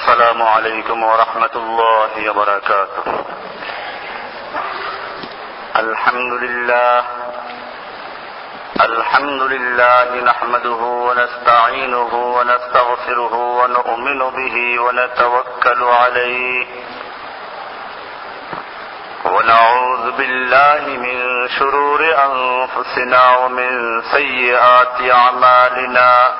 السلام عليكم ورحمة الله وبركاته. الحمد لله الحمد لله نحمده ونستعينه ونستغفره ونؤمن به ونتوكل عليه. ونعوذ بالله من شرور أنفسنا ومن سيئات أعمالنا.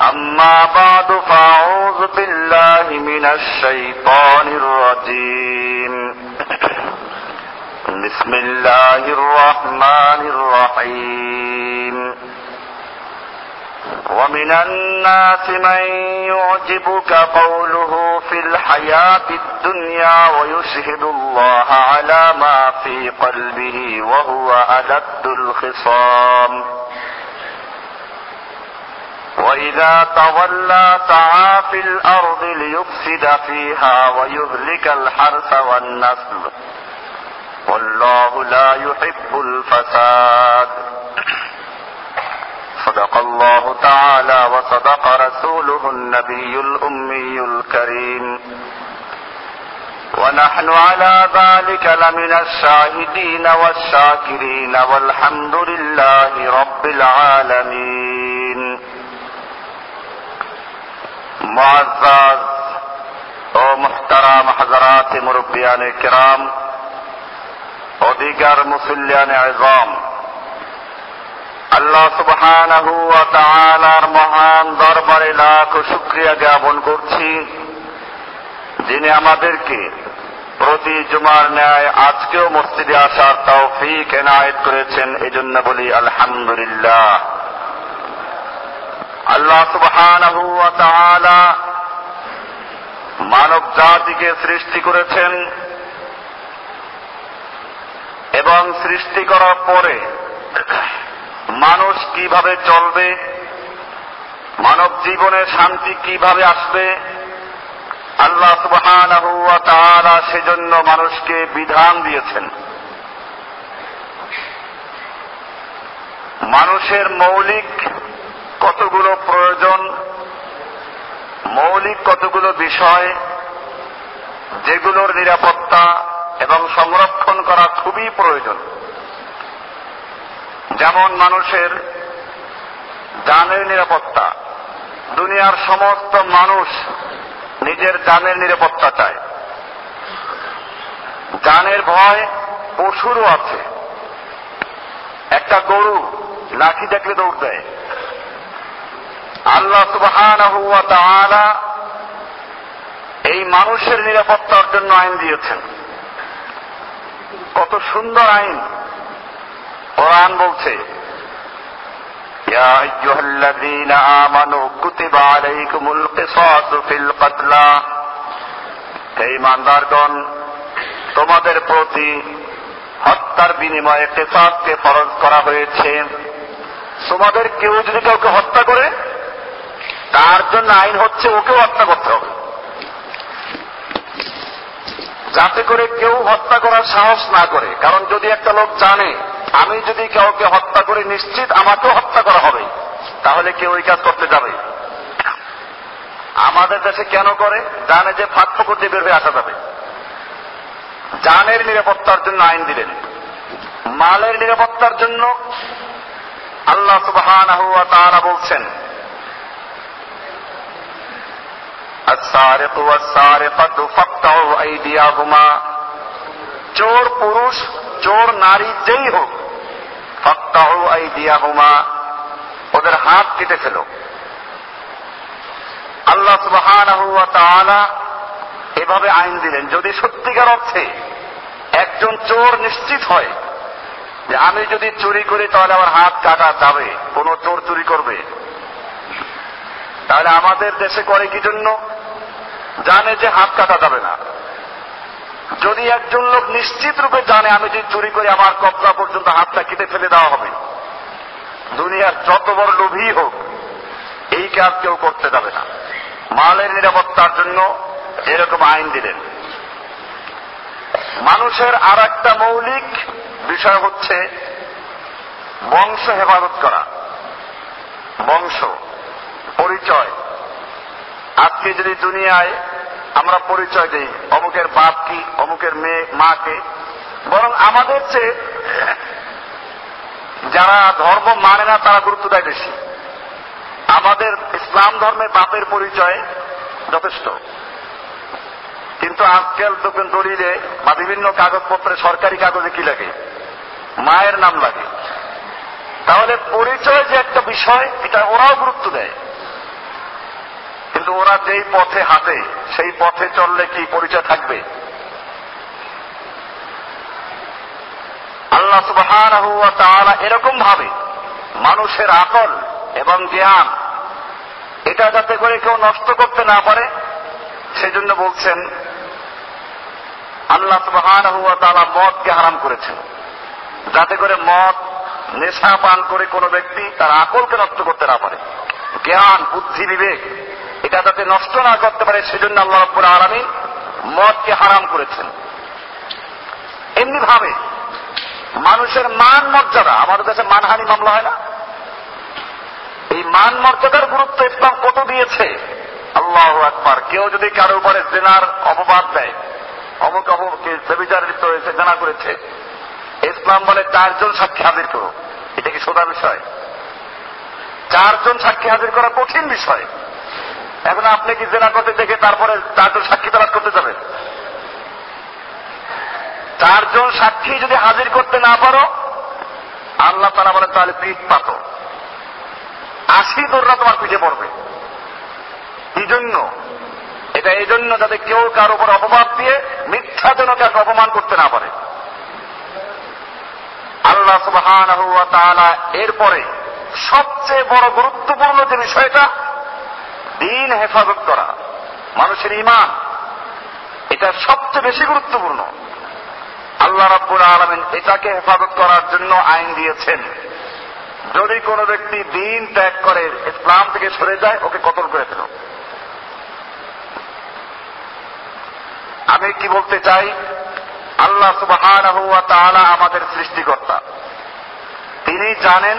أما بعد فأعوذ بالله من الشيطان الرجيم. بسم الله الرحمن الرحيم. ومن الناس من يعجبك قوله في الحياة الدنيا ويشهد الله على ما في قلبه وهو ألد الخصام. وإذا تولى سعى في الأرض ليفسد فيها ويهلك الحرث والنسل. والله لا يحب الفساد. صدق الله تعالى وصدق رسوله النبي الأمي الكريم. ونحن على ذلك لمن الشاهدين والشاكرين والحمد لله رب العالمين. معزز ও মুহতারাম হাজারাত মুরব্বিয়ান কিরাম অধিকার মুসল্লিয়ান আজম আল্লাহ সুবহানাহু ওয়া তাআলার মহান দরবারে লাখ শুকরিয়া জ্ঞাপন করছি যিনি আমাদেরকে প্রতি জুমার ন্যায় আজকেও মসজিদে আসার তৌফিক এনায়েত করেছেন এজন্য বলি আলহামদুলিল্লাহ আল্লাহ তাআলা মানব জাতিকে সৃষ্টি করেছেন এবং সৃষ্টি করার পরে মানুষ কীভাবে চলবে, মানব জীবনে শান্তি কীভাবে আসবে, আল্লাহ তাআলা সেজন্য মানুষকে বিধান দিয়েছেন। মানুষের মৌলিক কতগুলো প্রয়োজন, মৌলিক কতগুলো বিষয়, যেগুলোর নিরাপত্তা এবং সংরক্ষণ করা খুবই প্রয়োজন। যেমন মানুষের জানের নিরাপত্তা। দুনিয়ার সমস্ত মানুষ নিজের জানের নিরাপত্তা চায়। জানের ভয় পশুরও আছে। একটা গরু লাঠি দেখলে দৌড় দেয়। আল্লাহ সুবহানাহু ওয়া তাআলা এই মানুষের নিরাপত্তার জন্য আইন দিয়েছেন কত সুন্দর আইন কোরআন বলছে يا أيها الذين آمنوا كتب عليكم القصاص في القتلى হে ইমানদারগণ তোমাদের প্রতি হত্যার বিনিময়ে কেসাসকে ফরজ করা হয়েছে তোমাদের কেউ যদি কাউকে হত্যা করে তার জন্য আইন হচ্ছে ওকেও হত্যা করতে হবে। যাতে করে কেউ হত্যা করার সাহস না করে। কারণ যদি একটা লোক জানে, আমি যদি কাউকে হত্যা করে নিশ্চিত আমাকেও হত্যা করা হবে, তাহলে কেউ ওই কাজ করতে যাবে। আমাদের দেশে কেন করে? জানে যে ফাঁক ফকর দিয়ে বের হয়ে আসা যাবে। জানের নিরাপত্তার জন্য আইন দিলেন। মালের নিরাপত্তার জন্য আল্লাহ ওয়া বলছেন السارق والسارقة فاقطعوا أيديهما চোর পুরুষ চোর নারী যেই হোক ফাক্তাহু আইদিয়াহুমা ওদের হাত কেটে ফেল আল্লাহ সুবহানাহু ওয়া তাআলা এভাবে আইন দিলেন যদি সত্যিকার অর্থে একজন চোর নিশ্চিত হয় যে আমি যদি চুরি করি তাহলে আমার হাত কাটা যাবে কোন চোর চুরি করবে তাহলে আমাদের দেশে করে কি জন্য জানে যে হাত কাটা যাবে না। যদি একজন লোক নিশ্চিত রূপে জানে আমি যদি চুরি করি আমার কবজা পর্যন্ত হাতটা কেটে ফেলে দেওয়া হবে, দুনিয়ার যত বড় লোভী হোক এই কাজ কেউ করতে যাবে না। মালের নিরাপত্তার জন্য এরকম আইন দিলেন। মানুষের আর একটা মৌলিক বিষয় হচ্ছে বংশ হেফাজত করা। বংশ, পরিচয়। আজকে যদি দুনিয়ায় আমরা পরিচয় দিই, অমুকের বাপ কি, অমুকের মেয়ে মাকে বরং আমাদের চেয়ে যারা ধর্ম মানে না, তারা গুরুত্ব দেয় বেশি। আমাদের ইসলাম ধর্মে বাপের পরিচয় যথেষ্ট। কিন্তু আজকাল দেখবেন দলিলে বা বিভিন্ন কাগজপত্রে সরকারি কাগজে কি লাগে? মায়ের নাম লাগে। তাহলে পরিচয় যে একটা বিষয়, এটা ওরাও গুরুত্ব দেয়। কিন্তু ওরা যেই পথে হাঁটে, সেই পথে চললে কি পরিচয় থাকবে? আল্লাহ সুবহান এরকম ভাবে মানুষের আকল এবং জ্ঞান, এটা যাতে করে কেউ নষ্ট করতে না পারে, সেজন্য বলছেন, আল্লাহ সুবহান তাআলা মদকে হারাম করেছেন। যাতে করে মদ, নেশা পান করে কোনো ব্যক্তি তার আকলকে নষ্ট করতে না পারে। জ্ঞান, বুদ্ধি, বিবেক এটা যাতে নষ্ট না করতে পারে, সেজন্য আল্লাহ রব্বুল আলমী মদকে হারাম করেছেন। এমনি ভাবে মানুষের মান মর্যাদা, আমাদের দেশে মানহানি মামলা হয় না? এই মান মর্যাদার গুরুত্ব ইসলাম কত দিয়েছে? আল্লাহ একবার কেউ যদি কারও উপরে জেনার অপবাদ দেয়, অমুক অমুককে লিপ্ত হয়েছে জানা করেছে, ইসলাম বলে চারজন সাক্ষী হাজির করো। এটা কি সোজা বিষয়? চারজন সাক্ষী হাজির করা কঠিন বিষয়। এখন আপনি কি জেনা করতে দেখে তারপরে চারজন সাক্ষী তালাশ করতে যাবেন? চারজন সাক্ষী যদি হাজির করতে না পারো, আল্লাহ তারা বলেন, তাহলে পিঠ পাত আশি দৌড়রা তোমার পিঠে পড়বে। এই জন্য, এটা এই জন্য যাতে কেউ কার উপর অপবাদ দিয়ে মিথ্যা যেন কাকে অপমান করতে না পারে। আল্লাহ সুবাহ এরপরে সবচেয়ে বড় গুরুত্বপূর্ণ যে বিষয়টা দিন হেফাজত করা, মানুষের ইমান এটা সবচেয়ে বেশি গুরুত্বপূর্ণ। আল্লাহ রাব্বুল আলমিন এটাকে হেফাজত করার জন্য আইন দিয়েছেন। যদি কোনো ব্যক্তি দিন ত্যাগ করে, ইসলাম থেকে সরে যায়, ওকে কতল করে ফেল। আমি কি বলতে চাই? আল্লাহ সুবাহ আমাদের সৃষ্টিকর্তা। তিনি জানেন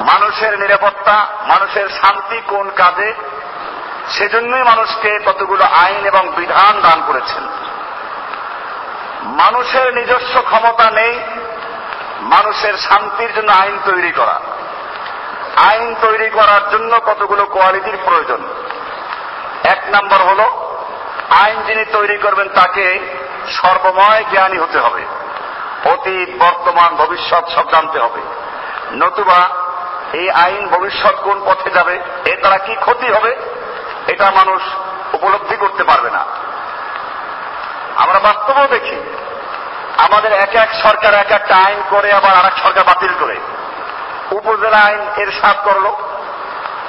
মানুষের নিরাপত্তা, মানুষের শান্তি কোন কাজে? সেজন্যই মানুষকে কতগুলো আইন এবং বিধান দান করেছেন। মানুষের নিজস্ব ক্ষমতা নেই, মানুষের শান্তির জন্য আইন তৈরি করা। আইন তৈরি করার জন্য কতগুলো কোয়ালিটির প্রয়োজন। এক নম্বর হল, আইন যিনি তৈরি করবেন তাকে সর্বময় জ্ঞানী হতে হবে। অতীত, বর্তমান, ভবিষ্যৎ সব জানতে হবে। নতুবা এই আইন ভবিষ্যৎ কোন পথে যাবে এর দ্বারা কি ক্ষতি হবে, এটা মানুষ উপলব্ধি করতে পারবে না। আমরা বাস্তবেও দেখি, আমাদের এক এক সরকার এক একটা আইন করে, আবার আর সরকার বাতিল করে। উপজেলা আইন এর সাত করল,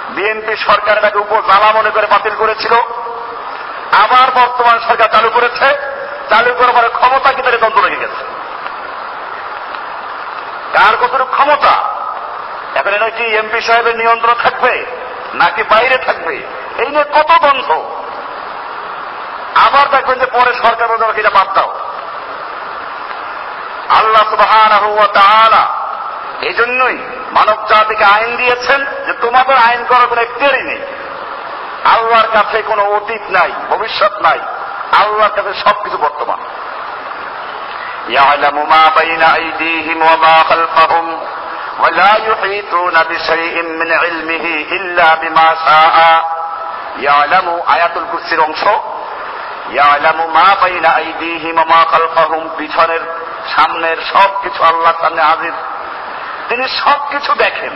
বিএনপি সরকার এটাকে উপজেলা মনে করে বাতিল করেছিল, আবার বর্তমান সরকার চালু করেছে, চালু করবার ক্ষমতা কি তাদের দ্বন্দ্ব লেগে গেছে? কার কতটুকু ক্ষমতা? এখন এটা কি এমপি সাহেবের নিয়ন্ত্রণ থাকবে নাকি বাইরে থাকবে এই নিয়ে কত দ্বন্দ্ব আবার দেখবেন যে পরে সরকার বলতে এটা বাদ দাও আল্লাহ সুবাহ এই জন্যই মানব জাতিকে আইন দিয়েছেন যে তোমাদের আইন করার কোনো একটিরই নেই আল্লাহর কাছে কোনো অতীত নাই ভবিষ্যৎ নাই আল্লাহর কাছে সবকিছু বর্তমান يعلم ما بين أيديهم وما خلفهم ولا يحيطون بشيء من علمه إلا بما شاء يعلم آيات الكرسي অংশ يعلم ما بين أيديهم وما خلفهم পিছনের সামনের সব কিছু আল্লাহর সামনে হাজির তিনি সব কিছু দেখেন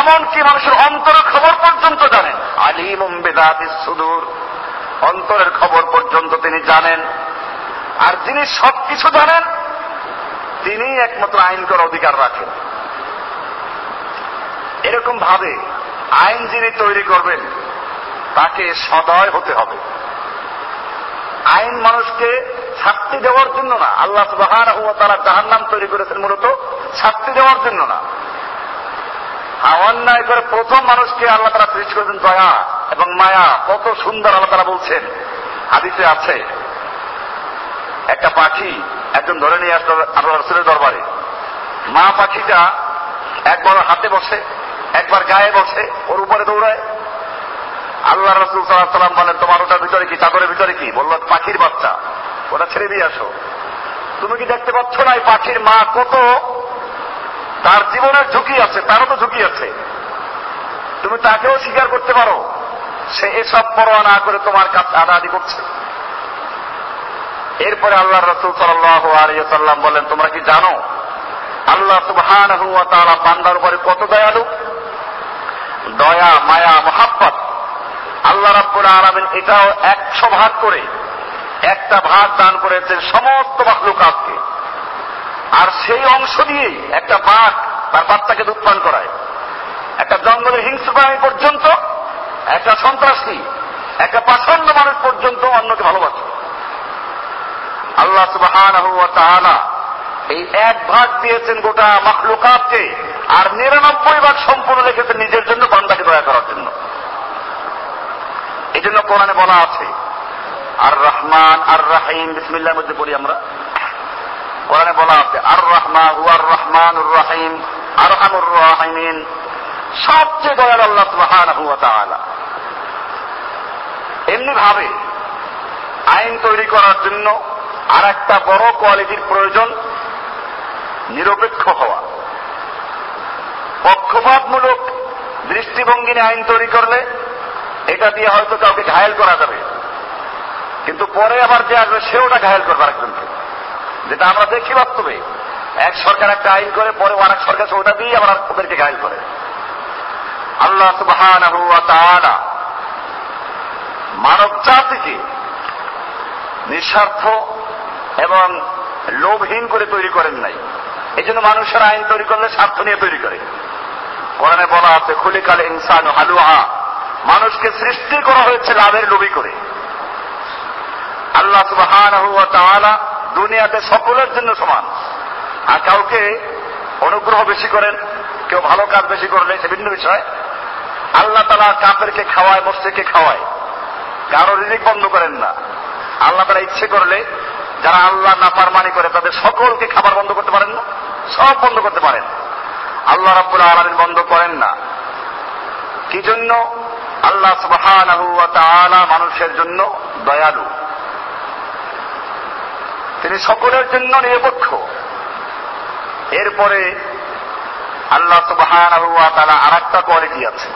এমনকি মানুষের অন্তরের খবর পর্যন্ত জানেন আলিম বেদাতিস সুদূর অন্তরের খবর পর্যন্ত তিনি জানেন আর যিনি সব কিছু জানেন তিনি একমাত্র আইন করার অধিকার রাখেন এরকম ভাবে আইন যিনি তৈরি করবেন, তাকে সদয় হতে হবে। আইন মানুষকে শাস্তি দেওয়ার জন্য না, আল্লাহ সুবাহান তারা জাহান নাম তৈরি করেছেন মূলত শাস্তি দেওয়ার জন্য না। অন্যায় করে প্রথম মানুষকে আল্লাহ তারা সৃষ্টি করেছেন দয়া এবং মায়া। কত সুন্দর আল্লাহ তারা বলছেন। হাদিসে আছে, একটা পাখি একজন ধরে নিয়ে আসলো আল্লাহ রসুলের দরবারে। মা পাখিটা একবার হাতে বসে, একবার গায়ে বসে, ওর উপরে দৌড়ায়। আল্লাহ রসুল সাল্লাম বলেন, তোমার ওটার ভিতরে কি? চাদরের ভিতরে কি? বলল, পাখির বাচ্চা। ওটা ছেড়ে দিয়ে আসো। তুমি কি দেখতে পাচ্ছ না এই পাখির মা কত? তার জীবনের ঝুঁকি আছে, তারও তো ঝুঁকি আছে। তুমি তাকেও স্বীকার করতে পারো। সে এসব পরোয়া না করে তোমার কাছে আদাদি করছে। এরপরে আল্লাহ রসুল সাল্লাম বলেন তোমরা কি জানো আল্লাহ সুবহান বান্দার উপরে কত দয়ালু? দয়া, মায়া, মহাব্বত। আল্লাহ রাব্বুল আলামিন এটাও একশো ভাগ করে, একটা ভাগ দান করেছেন সমস্ত মাখলুকাতকে। আর সেই অংশ দিয়েই একটা বাঘ তার বাচ্চাকে দুধ পান করায়। একটা জঙ্গলের হিংস্র প্রাণী পর্যন্ত, একটা সন্ত্রাসী, একটা পাষণ্ড মানুষ পর্যন্ত অন্যকে ভালোবাসে। আল্লাহ সুবাহান এই এক ভাগ দিয়েছেন গোটা মখলুকাতকে, আর নিরানব্বই ভাগ সম্পূর্ণ রেখেছেন নিজের জন্য বান্দাকে দয়া করার জন্য। এই জন্য কোরআনে বলা আছে আর রহমান আর রাহিম বিসমিল্লার মধ্যে পড়ি আমরা। কোরআনে বলা আছে আর রহমা হুয়ার রহমান রাহিম আর আমুর রাহিমিন সবচেয়ে দয়াল আল্লাহ সুবহান হুয়া তাআলা। এমনি ভাবে আইন তৈরি করার জন্য আর একটা বড় কোয়ালিটির প্রয়োজন, নিরপেক্ষ হওয়া। পক্ষপাতমূলক দৃষ্টিভঙ্গি নিয়ে আইন তৈরি করলে এটা দিয়ে হয়তো কাউকে ঘায়েল করা যাবে। কিন্তু পরে আবার যে আসবে সে ওটা ঘায়েল করবে আরেকজনকে। যেটা আমরা দেখি বাস্তবে, এক সরকার একটা আইন করে, পরে আরেক সরকার ওটা দিয়ে আবার ওদেরকে ঘায়েল করে। আল্লাহ সুবহান মানব জাতিকে নিঃস্বার্থ এবং লোভহীন করে তৈরি করেন নাই। এই জন্য মানুষের আইন তৈরি করলে স্বার্থ নিয়ে তৈরি করে। কোরআনে বলা আছে, খুলিকাল ইনসান হালুহা মানুষকে সৃষ্টি করা হয়েছে লাভের লোভী করে। আল্লাহ সুবাহান দুনিয়াতে সকলের জন্য সমান। আর কাউকে অনুগ্রহ বেশি করেন, কেউ ভালো কাজ বেশি করলে, সে ভিন্ন বিষয়। আল্লাহ তালা কাপেরকে খাওয়ায় মস্তিকে খাওয়ায়। কারও রিলিক বন্ধ করেন না। আল্লাহ তারা ইচ্ছে করলে যারা আল্লাহ না নাফারমানি করে, তাদের সকলকে খাবার বন্ধ করতে পারেন না? সব বন্ধ করতে পারেন। আল্লাহ রাব্বুল আলামিন বন্ধ করেন না। কি জন্য? আল্লাহ তাআলা মানুষের জন্য দয়ালু। তিনি সকলের জন্য নিরপেক্ষ। এরপরে আল্লাহ ওয়া তাআলা আরেকটা কোয়ালিটি আছে।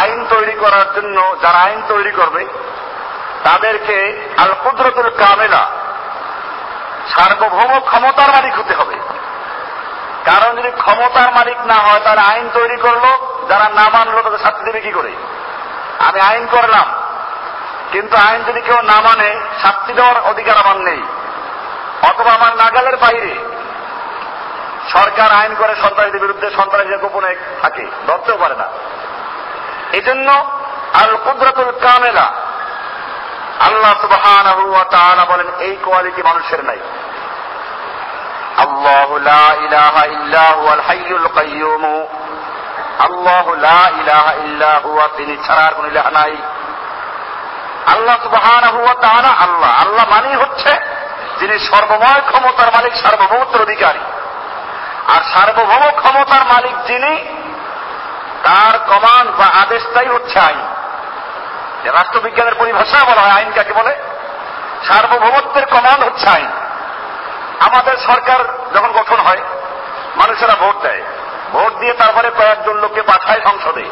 আইন তৈরি করার জন্য যারা আইন তৈরি করবে, তাদেরকে আল কুদরতুল কামেলা সার্বভৌম ক্ষমতার মালিক হতে হবে। কারণ যদি ক্ষমতার মালিক না হয়, তাহলে আইন তৈরি করল, যারা না মানলো, তাদের শাস্তি দেবে কি করে? আমি আইন করলাম, কিন্তু আইন যদি কেউ না মানে শাস্তি দেওয়ার অধিকার আমার নেই। অথবা আমার নাগালের বাইরে। সরকার আইন করে সন্ত্রাসীদের বিরুদ্ধে, সন্ত্রাসীদের গোপনে থাকে, ধরতেও পারে না। এই জন্য আল কুদরতুল কামেলা আল্লাহ সুবহান বলেন, এই কোয়ালিটি মানুষের নাই। আল্লাহ লা ইলাহা ইল্লা হুয়াল হাইয়ুল কাইয়্যুম আল্লাহ লা ইলাহা ইল্লা হুয়া, তিনি ছাড়া আর কোন ইলাহা নাই। আল্লাহ সুবহানাহু ওয়া তাআলা আল্লাহ আল্লাহ হচ্ছে যিনি সর্বময় ক্ষমতার মালিক, সার্বভৌমত্বের অধিকারী। আর সার্বভৌম ক্ষমতার মালিক যিনি, তার কমান্ড বা আদেশটাই হচ্ছে আইন। রাষ্ট্রবিজ্ঞানের পরিভাষা বলা হয়, আইন কাকে বলে? সার্বভৌমত্বের কমান্ড হচ্ছে আইন। আমাদের সরকার যখন গঠন হয়, মানুষেরা ভোট দেয়। ভোট দিয়ে তারপরে কয়েকজন লোককে পাঠায় সংসদে।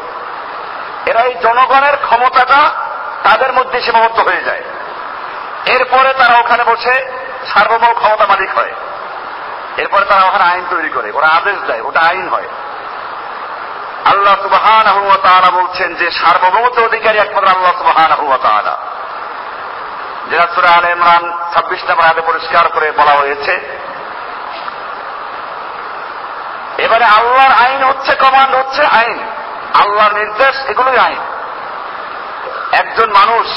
এরা এই জনগণের ক্ষমতাটা তাদের মধ্যে সীমাবদ্ধ হয়ে যায়। এরপরে তারা ওখানে বসে সার্বভৌম ক্ষমতা মালিক হয়। এরপরে তারা ওখানে আইন তৈরি করে, ওরা আদেশ দেয়, ওটা আইন হয়। আল্লাহ সুবাহান তাআলা বলছেন যে সার্বভৌমত্ব অধিকারী একমাত্র আল্লাহ সুবাহান তাআলা। যেটা আল ইমরান ছাব্বিশ নম্বর আগে পরিষ্কার করে বলা হয়েছে। এবারে আল্লাহর আইন হচ্ছে কমান্ড, হচ্ছে আইন। আল্লাহর নির্দেশ, এগুলোই আইন। একজন মানুষ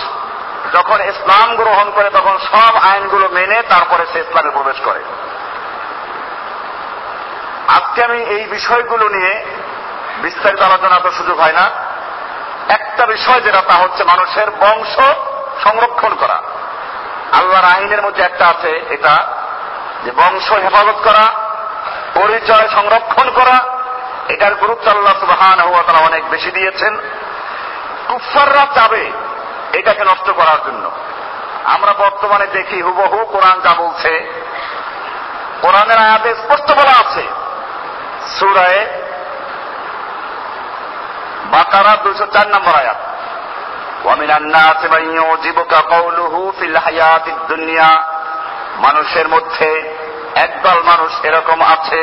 যখন ইসলাম গ্রহণ করে, তখন সব আইনগুলো মেনে তারপরে সে ইসলামে প্রবেশ করে। আজকে আমি এই বিষয়গুলো নিয়ে বিস্তারিত আলোচনা তো সুযোগ হয় না। একটা বিষয় যেটা, তা হচ্ছে মানুষের বংশ সংরক্ষণ করা। আল্লাহর আইনের মধ্যে একটা আছে, এটা যে বংশ হেফাজত করা, পরিচয় সংরক্ষণ করা, এটার গুরুত্ব আল্লাহ সুবাহান তারা অনেক বেশি দিয়েছেন। কুফাররা চাবে এটাকে নষ্ট করার জন্য। আমরা বর্তমানে দেখি হুবহু কোরআন যা বলছে, কোরআনের আয়াতে স্পষ্ট বলা আছে, সুরায় বাকারা দুশো চার নম্বর আয়াত। ومن الناس من يعجبك قوله في الحياة الدنيا মানুষের মধ্যে একদল মানুষ এরকম আছে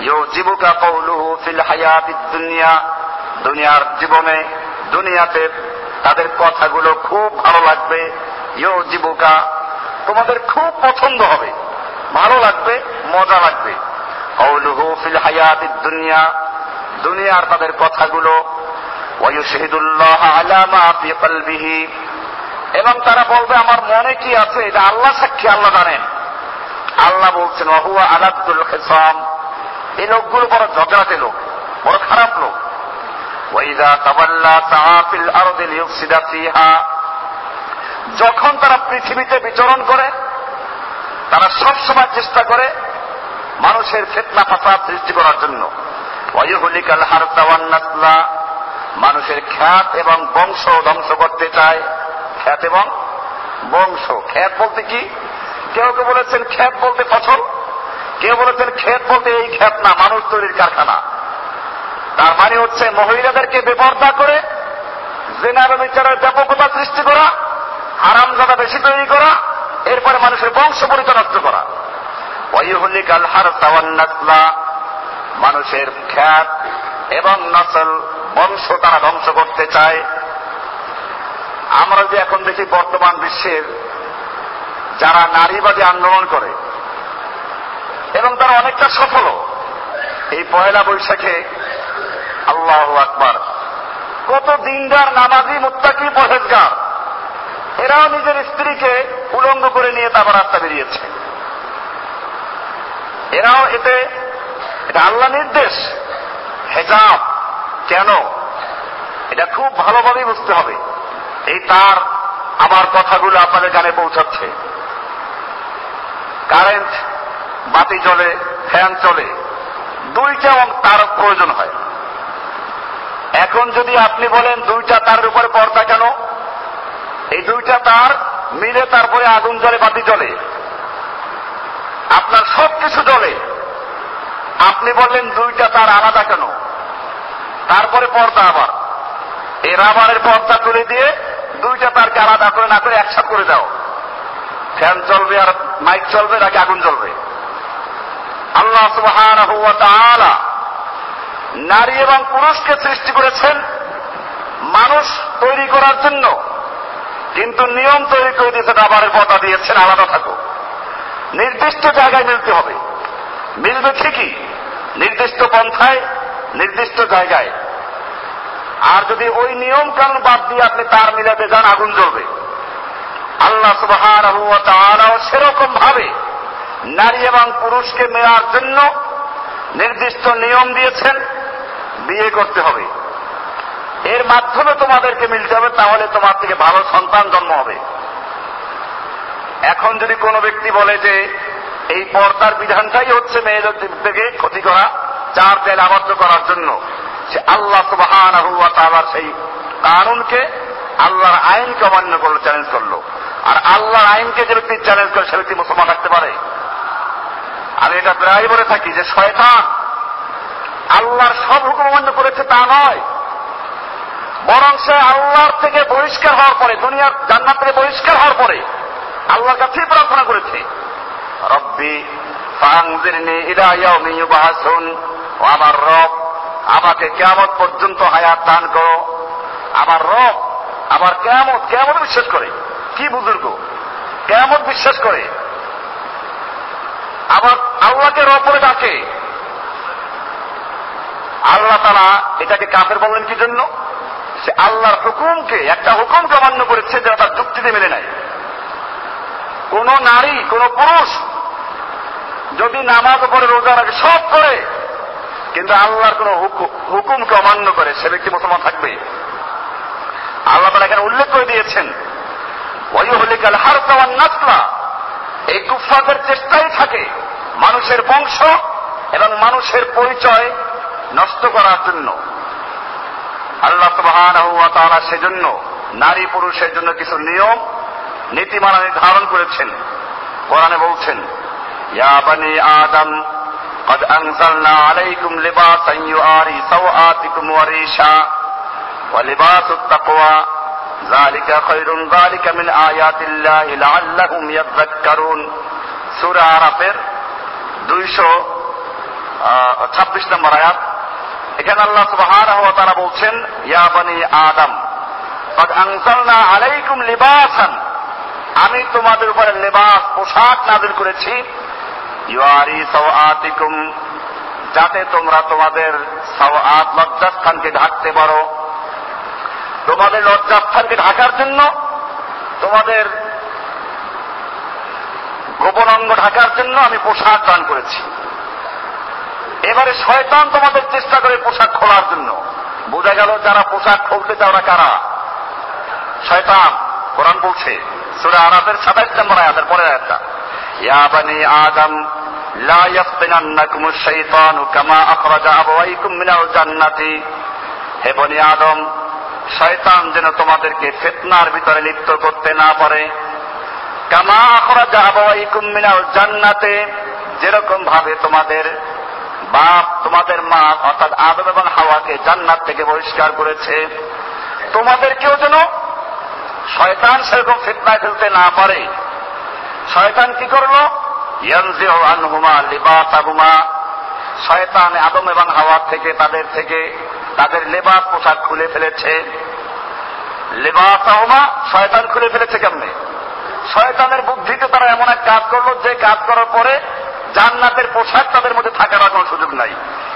ইউজিবুকা কৌলুহু ফিল হায়াতিদ দুনিয়া দুনিয়ার জীবনে দুনিয়াতে তাদের কথাগুলো খুব ভালো লাগবে ইউজিবুকা তোমাদের খুব পছন্দ হবে ভালো লাগবে মজা লাগবে কৌলুহু ফিল হায়াতিদ দুনিয়া দুনিয়ার তাদের কথাগুলো এবং তারা বলবে, আমার মনে কি আছে? এটা আল্লাহ সাক্ষী, আল্লাহ জানেন। আল্লাহ বলছেন অহুয়া আলাদুল খেসাম। এই লোকগুলো বড় ঝগড়াতে লোক, বড় খারাপ লোক। যখন তারা পৃথিবীতে বিচরণ করে, তারা সব সময় চেষ্টা করে মানুষের ফিতনা ফাসাদ সৃষ্টি করার জন্য। ওয়ায়ুহলিকাল হারতা ওয়ান নাসলা মানুষের খ্যাত এবং বংশ ধ্বংস করতে চায়। খ্যাত এবং বংশ। খ্যাত বলতে কি? কেউ কেউ বলেছেন খ্যাত বলতে ফসল, কেউ বলেছেন ক্ষেত বলতে এই ক্ষেত না, মানুষ তৈরির কারখানা। তার মানে হচ্ছে মহিলাদেরকে বেপর্দা করে, জেনার বিচারের ব্যাপকতা সৃষ্টি করা, হারামজাদা বেশি তৈরি করা, এরপরে মানুষের বংশ পরিচয় করা। মানুষের খ্যাত এবং নসল বংশ তারা ধ্বংস করতে চায়। আমরা যে এখন দেখি বর্তমান বিশ্বের যারা নারীবাদী আন্দোলন করে, এবং তারা অনেকটা সফল এই পয়লা বৈশাখে আল্লাহ আকবার। কত দিনদার, নামাজি, মুত্তাকি পরেজগার এরাও নিজের স্ত্রীকে উলঙ্গ করে নিয়ে তারপর রাস্তা বেরিয়েছে। এরাও এতে, এটা আল্লাহ নির্দেশ, হেজাব কেন? এটা খুব ভালোভাবেই বুঝতে হবে। এই তার আমার কথাগুলো আপনাদের গানে পৌঁছাচ্ছে। কারেন্ট, বাতি চলে ফ্যান চলে, দুইটা এবং তার প্রয়োজন হয়। এখন যদি আপনি বলেন দুইটা তার উপরে পর্দা কেন? এই দুইটা তার মিলে তারপরে আগুন জ্বলে, বাতি জ্বলে। আপনার সব কিছু জ্বলে। আপনি বললেন দুইটা তার আলাদা কেন? তারপরে পর্দা আবার। এই রাবারের পর্দা তুলে দিয়ে দুইটা তারকে আলাদা করে না করে একসাথ করে দাও। ফ্যান চলবে আর মাইক চলবে নাকি আগুন জ্বলবে? আল্লাহ ওয়া নারী এবং পুরুষকে সৃষ্টি করেছেন মানুষ তৈরি করার জন্য। কিন্তু নিয়ম তৈরি করে দিয়েছে রাবারের পর্দা দিয়েছেন আলাদা থাকো নির্দিষ্ট জায়গায় মিলতে হবে। মিলবে ঠিকই। নির্দিষ্ট পন্থায় নির্দিষ্ট জায়গায়। আর যদি ওই নিয়ম কানুন বাদ দিয়ে আপনি তার মিলাতে যান, আগুন জ্বলবে। আল্লাহ সুবাহ সেরকম ভাবে নারী এবং পুরুষকে মেয়ার জন্য নির্দিষ্ট নিয়ম দিয়েছেন, বিয়ে করতে হবে। এর মাধ্যমে তোমাদেরকে মিলতে হবে, তাহলে তোমার থেকে ভালো সন্তান জন্ম হবে। এখন যদি কোনো ব্যক্তি বলে যে, এই পর্দার বিধানটাই হচ্ছে মেয়েদের দিক থেকে ক্ষতি করা চার দেল আবদ্ধ করার জন্য। সে আল্লাহ সুবাহান সেই কানুনকে আল্লাহর আইনকে অমান্য করল চ্যালেঞ্জ করল। আর আল্লাহর আইনকে যে ব্যক্তি চ্যালেঞ্জ করে, সে ব্যক্তি মুসলমান রাখতে পারে। আমি এটা প্রায় বলে থাকি যে শয়তান আল্লাহর সব হুকুম অমান্য করেছে তা নয়। বরং সে আল্লাহর থেকে বহিষ্কার হওয়ার পরে, দুনিয়ার জান্নাত থেকে বহিষ্কার হওয়ার পরে আল্লাহর কাছেই প্রার্থনা করেছে। রব্বি ফাংজিরনি ইলা ইয়াউমি ইউবাসুন। ও আমার রব, আমাকে কেমন পর্যন্ত হায়াত দান করো। আমার রব, আমার কেমন কেমন বিশ্বাস করে। কি বুজুর্গ? কেমন বিশ্বাস করে। আবার আল্লাহকে রব বলে ডাকে। আল্লাহ তারা এটাকে কাফের বললেন কি জন্য? সে আল্লাহর হুকুমকে, একটা হুকুমকে অমান্য করেছে যেটা তার যুক্তিতে মেনে নেয়। কোন নারী, কোন পুরুষ যদি নামাজ পড়ে, রোজা রাখে, সব করে। কিন্তু আল্লাহর কোন হুকুমকে অমান্য করে সে ব্যক্তি মুসলমান থাকবে আল্লাহ তারা এখানে উল্লেখ করে দিয়েছেন নাসলা। এই কুফাদের চেষ্টাই থাকে মানুষের বংশ এবং মানুষের পরিচয় নষ্ট করার জন্য। আল্লাহ সুবহান সেজন্য, নারী পুরুষের জন্য কিছু নিয়ম, নীতিমালা নির্ধারণ করেছেন। কোরআনে বলছেন, ইয়া বানি আদম قد أنزلنا عليكم لباسا يواري سوآتكم وريشا ولباس التقوى ذلك خير ذلك من آيات الله لعلهم يذكرون سورة আরাফের দুইশো ছাব্বিশ নম্বর আয়াত এখানে আল্লাহ সুবহানাহু ওয়া তাআলা বলছেন ইয়া বানি আদম قد أنزلنا عليكم لباسا আমি তোমাদের উপরে লেবাস পোশাক নাজিল করেছি যাতে তোমরা তোমাদের লজ্জাস্থানকে ঢাকতে পারো। তোমাদের লজ্জাস্থানকে ঢাকার জন্য, তোমাদের গোপন অঙ্গ ঢাকার জন্য আমি পোশাক দান করেছি। এবারে শয়তান তোমাদের চেষ্টা করে পোশাক খোলার জন্য। বোঝা গেল যারা পোশাক খুলতে চায় ওরা কারা? শয়তান, কোরআন বলছে, সুরা আরাফের সাতাইশ নম্বর আয়াতের পরের আয়াতটা, ইয়া বানি আদম লা ইয়াফতিনান্নাকুম শাইতানু কামা আখরাজা আবাওয়াইকুম মিনাল জান্নাতি। হে বনি আদম শয়তান যেন তোমাদেরকে ফিতনার ভিতরে লিপ্ত করতে না পারে। কামা আখরাজা আবাওয়াইকুম মিনাল জান্নাতে, যেরকম ভাবে তোমাদের বাপ, তোমাদের মা, অর্থাৎ আদম এবং হাওয়াকে জান্নাত থেকে বহিষ্কার করেছে, তোমাদেরকেও যেন শয়তান সেরকম ফিতনায় ফেলতে না পারে। শয়তান কি করল? আনহুমা, লিবাসাহুমা। শয়তান আদম এবং হাওয়ার থেকে, তাদের থেকে, তাদের লেবাস পোশাক খুলে ফেলেছে। লেবাসাহুমা, শয়তান খুলে ফেলেছে কেমনে? শয়তানের বুদ্ধিতে তারা এমন এক কাজ করল, যে কাজ করার পরে জান্নাতের পোশাক তাদের মধ্যে থাকার কোনো সুযোগ নাই।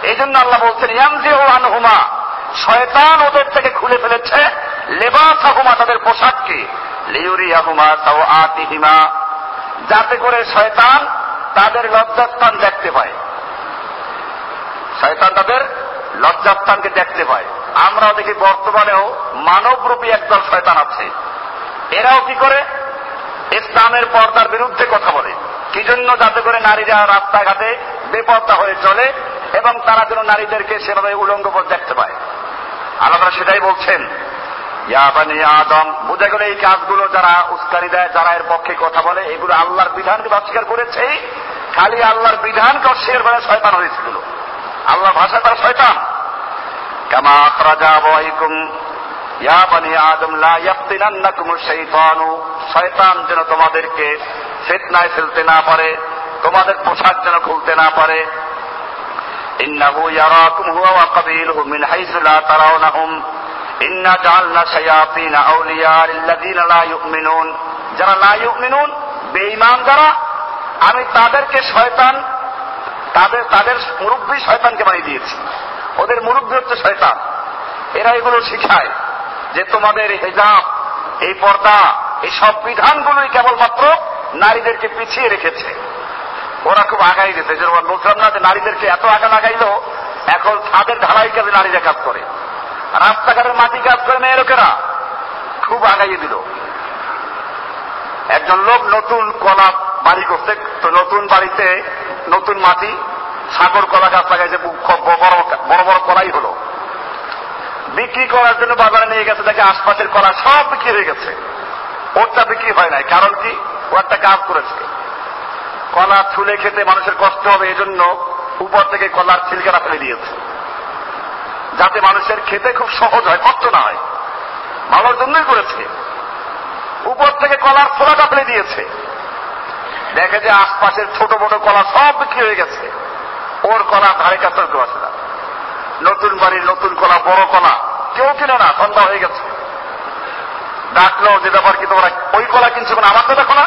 এই জন্য আল্লাহ বলছেন, ইয়ানজিউ আনহুমা, শয়তান ওদের থেকে খুলে ফেলেছে লেবাস আহুমা তাদের পোশাককে। লিউরি আহুমা তাও আতিহিমা যাতে করে শয়তান তাদের লজ্জাস্থান দেখতে পায়। শয়তান তাদের লজ্জাস্থানকে দেখতে পায়। আমরা দেখি বর্তমানেও মানবরূপী একদল শয়তান আছে। এরাও কি করে? ইসলামের পর্দার বিরুদ্ধে কথা বলে। কি জন্য যাতে করে নারীরা রাস্তাঘাটে বেপর্দা হয়ে চলে এবং তারা যেন নারীদেরকে সেভাবে উলঙ্গ দেখতে পায়? আল্লাহ সেটাই বলছেন। ইয়াবানি আদম, বুঝে গেলে এই কাজগুলো যারা উস্কানি দেয়, যারা এর পক্ষে কথা বলে, এগুলো আল্লাহর বিধানকে অস্বীকার করেছে। খালি আল্লাহর বিধানকে অস্বীকার করে শয়তান হয়েছিল আল্লাহর ভাষা তার শয়তান। কামা আখরাজা আবাইকুম ইয়া বানি আদম, লা ইয়াফতিনান্নাকুম শাইতানু শয়তান যেন তোমাদেরকে ফিতনায় ফেলতে না পারে, তোমাদের পোশাক যেন খুলতে না পারে। ইন্নাহু ইয়ারাকুম হুয়া ওয়া কাবিলুহু মিন হাইসু লা তারাউনাহুম। ইন্না জাআলনা শায়াতিন আউলিয়া লিল্লাযিনা লা ইউমিনুন যারা লা ইউমিনুন বেঈমান যারা আমি তাদেরকে শয়তান তাদের তাদের মুরব্বী শয়তানকে বানিয়ে দিয়েছি। ওদের মুরব্বী হচ্ছে শয়তান। এরা এগুলো শিখায় যে তোমাদের হেজাব, এই পর্দা, এই সব বিধানগুলোই কেবলমাত্র নারীদেরকে পিছিয়ে রেখেছে। ওরা খুব আগাই গেছে। যে বলছিলাম না যে নারীদেরকে এত আগা লাগাইলো এখন ছাদের ঢালাই কাজে নারীরা কাজ করে। রাস্তাঘাটের মাটি কাজ করে মেয়ে লোকেরা। খুব আগাইয়ে দিল। একজন লোক নতুন কলা বাড়ি করছে, তো নতুন বাড়িতে নতুন মাটি, সাগর কলা গাছ লাগাইছে বড় বড় কলাই হলো। বিক্রি করার জন্য বাজারে নিয়ে গেছে, দেখে আশপাশের কলা সব বিক্রি হয়ে গেছে। ওরটা বিক্রি হয় নাই, কারণ কি? ও একটা কাজ করেছে। কলা ছুলে খেতে মানুষের কষ্ট হবে এই জন্য উপর থেকে কলার ছিলকাটা ফেলে দিয়েছে। যাতে মানুষের খেতে খুব সহজ হয় কষ্ট না হয়। ভালোর জন্যই করেছে। উপর থেকে কলার ফোলাটা ফেলে দিয়েছে। দেখে যে আশপাশের ছোট বড় কলা সব বিক্রি হয়ে গেছে। ওর কলা ধারে কাছে না। নতুন বাড়ির নতুন কলা, বড় কলা, কেউ কিনে না, সন্ধ্যা হয়ে গেছে। ডাকলো, যে ব্যাপার কি তোমরা ওই কলা কিনছো না আমার তো দেখো না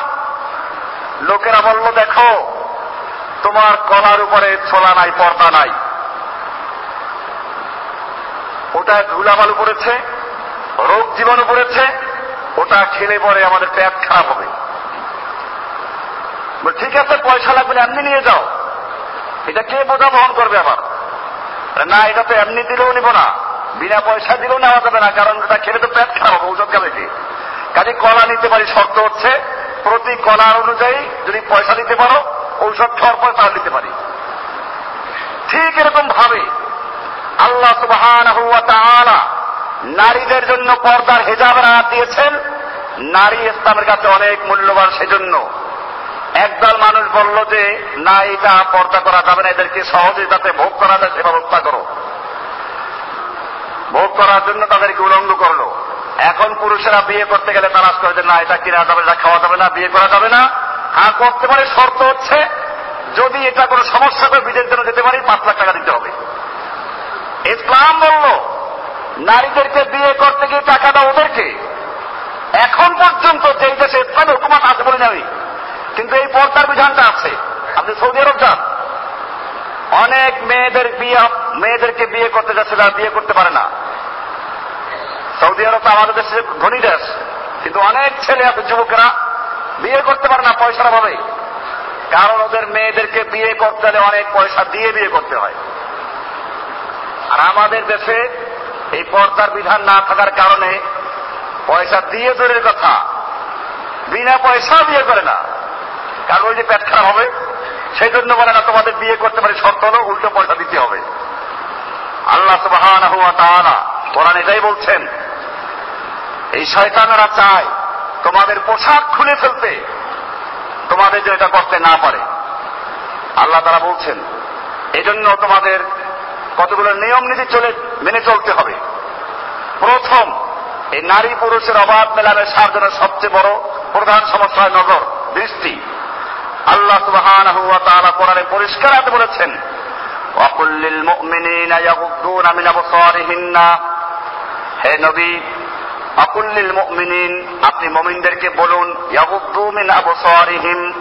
লোকেরা বলল, দেখো, তোমার কলার উপরে ছোলা নাই, পর্দা নাই। ওটা ধুলাবালু পড়েছে রোগ জীবাণু পড়েছে ওটা খেলে পরে আমাদের পেট খারাপ হবে। ঠিক আছে পয়সা লাগবে এমনি নিয়ে যাও। এটা কে বোঝা বহন করবে আবার? না এটা তো এমনি দিলেও নিব না। বিনা পয়সা দিলেও নেওয়া যাবে না কারণ এটা খেলে তো পেট খারাপ হবে, ঔষধ খাবে কি? কাজে কলা নিতে পারি শর্ত হচ্ছে প্রতি কলার অনুযায়ী যদি পয়সা দিতে পারো ঔষধ খাওয়ার পর তাও দিতে পারি। ঠিক এরকম ভাবে আল্লাহ তাআলা নারীদের জন্য পর্দার হেজাব আয়াত দিয়েছেন। নারী ইসলামের কাছে অনেক মূল্যবান সেজন্য। একদল মানুষ বলল যে, না, এটা পর্দা করা যাবে না, এদেরকে সহজে যাতে ভোগ করা যায়, সে ব্যবস্থা করো। ভোগ করার জন্য তাদেরকে উলঙ্গ করল। এখন পুরুষেরা বিয়ে করতে গেলে তালাশ করে যে, না, এটা কিনা যাবে না, খাওয়া যাবে না, বিয়ে করা যাবে না। হ্যাঁ করতে পারে, শর্ত হচ্ছে, যদি এটা কোনো সমস্যা করে বিদেশ জন্য যেতে পারি, পাঁচ লাখ টাকা দিতে হবে। ইসলাম বলল, নারীদেরকে বিয়ে করতে গিয়ে টাকা দাও ওদেরকে। এখন পর্যন্ত যেই দেশে ইসলামী হুকুমত আছে বলে নেই। কিন্তু এই পর্দার বিধানটা আছে। আপনি সৌদি আরব যান। অনেক মেয়েদের বিয়ে, মেয়েদেরকে বিয়ে করতে যাচ্ছে তারা বিয়ে করতে পারে না। সৌদি আরব তো আমাদের দেশের ধনী দেশ। কিন্তু অনেক ছেলে আছে, যুবকেরা বিয়ে করতে পারে না পয়সার অভাবে। কারণ ওদের মেয়েদেরকে বিয়ে করতে হলে অনেক পয়সা দিয়ে বিয়ে করতে হয়। আমাদের দেশে এই পর্দার বিধান না থাকার কারণে পয়সা দিয়ে দূরের কথা, বিনা পয়সা বিয়ে করে না। কারণ ওই যে পেট খারাপ হবে সেই জন্য বলে না, তোমাদের বিয়ে করতে পারে শর্ত হলো উল্টো পয়সা দিতে হবে। আল্লাহ তাআলা কোরআন এটাই বলছেন, এই শয়তানেরা চায় তোমাদের পোশাক খুলে ফেলতে, তোমাদের যে এটা করতে না পারে। আল্লাহ তারা বলছেন, এজন্য তোমাদের কতগুলো নিয়ম নীতি চলে, মেনে চলতে হবে। প্রথম, এই নারী পুরুষের অবাধ মেলামেশার জন্য সবচেয়ে বড় প্রধান সমস্যা হয় নজর, দৃষ্টি। আল্লাহ তাআলা কোরআনে পরিষ্কার হাতে বলেছেন ওয়াকুল লিল মুমিনিনা ইয়াগুদ্দুনা মিন আবসারিহিন্না। হে নবী ওয়াকুল লিল মুমিনিন, আপনি মুমিনদেরকে বলুন, ইয়াগুদ্দু মিন আবসারিহিম।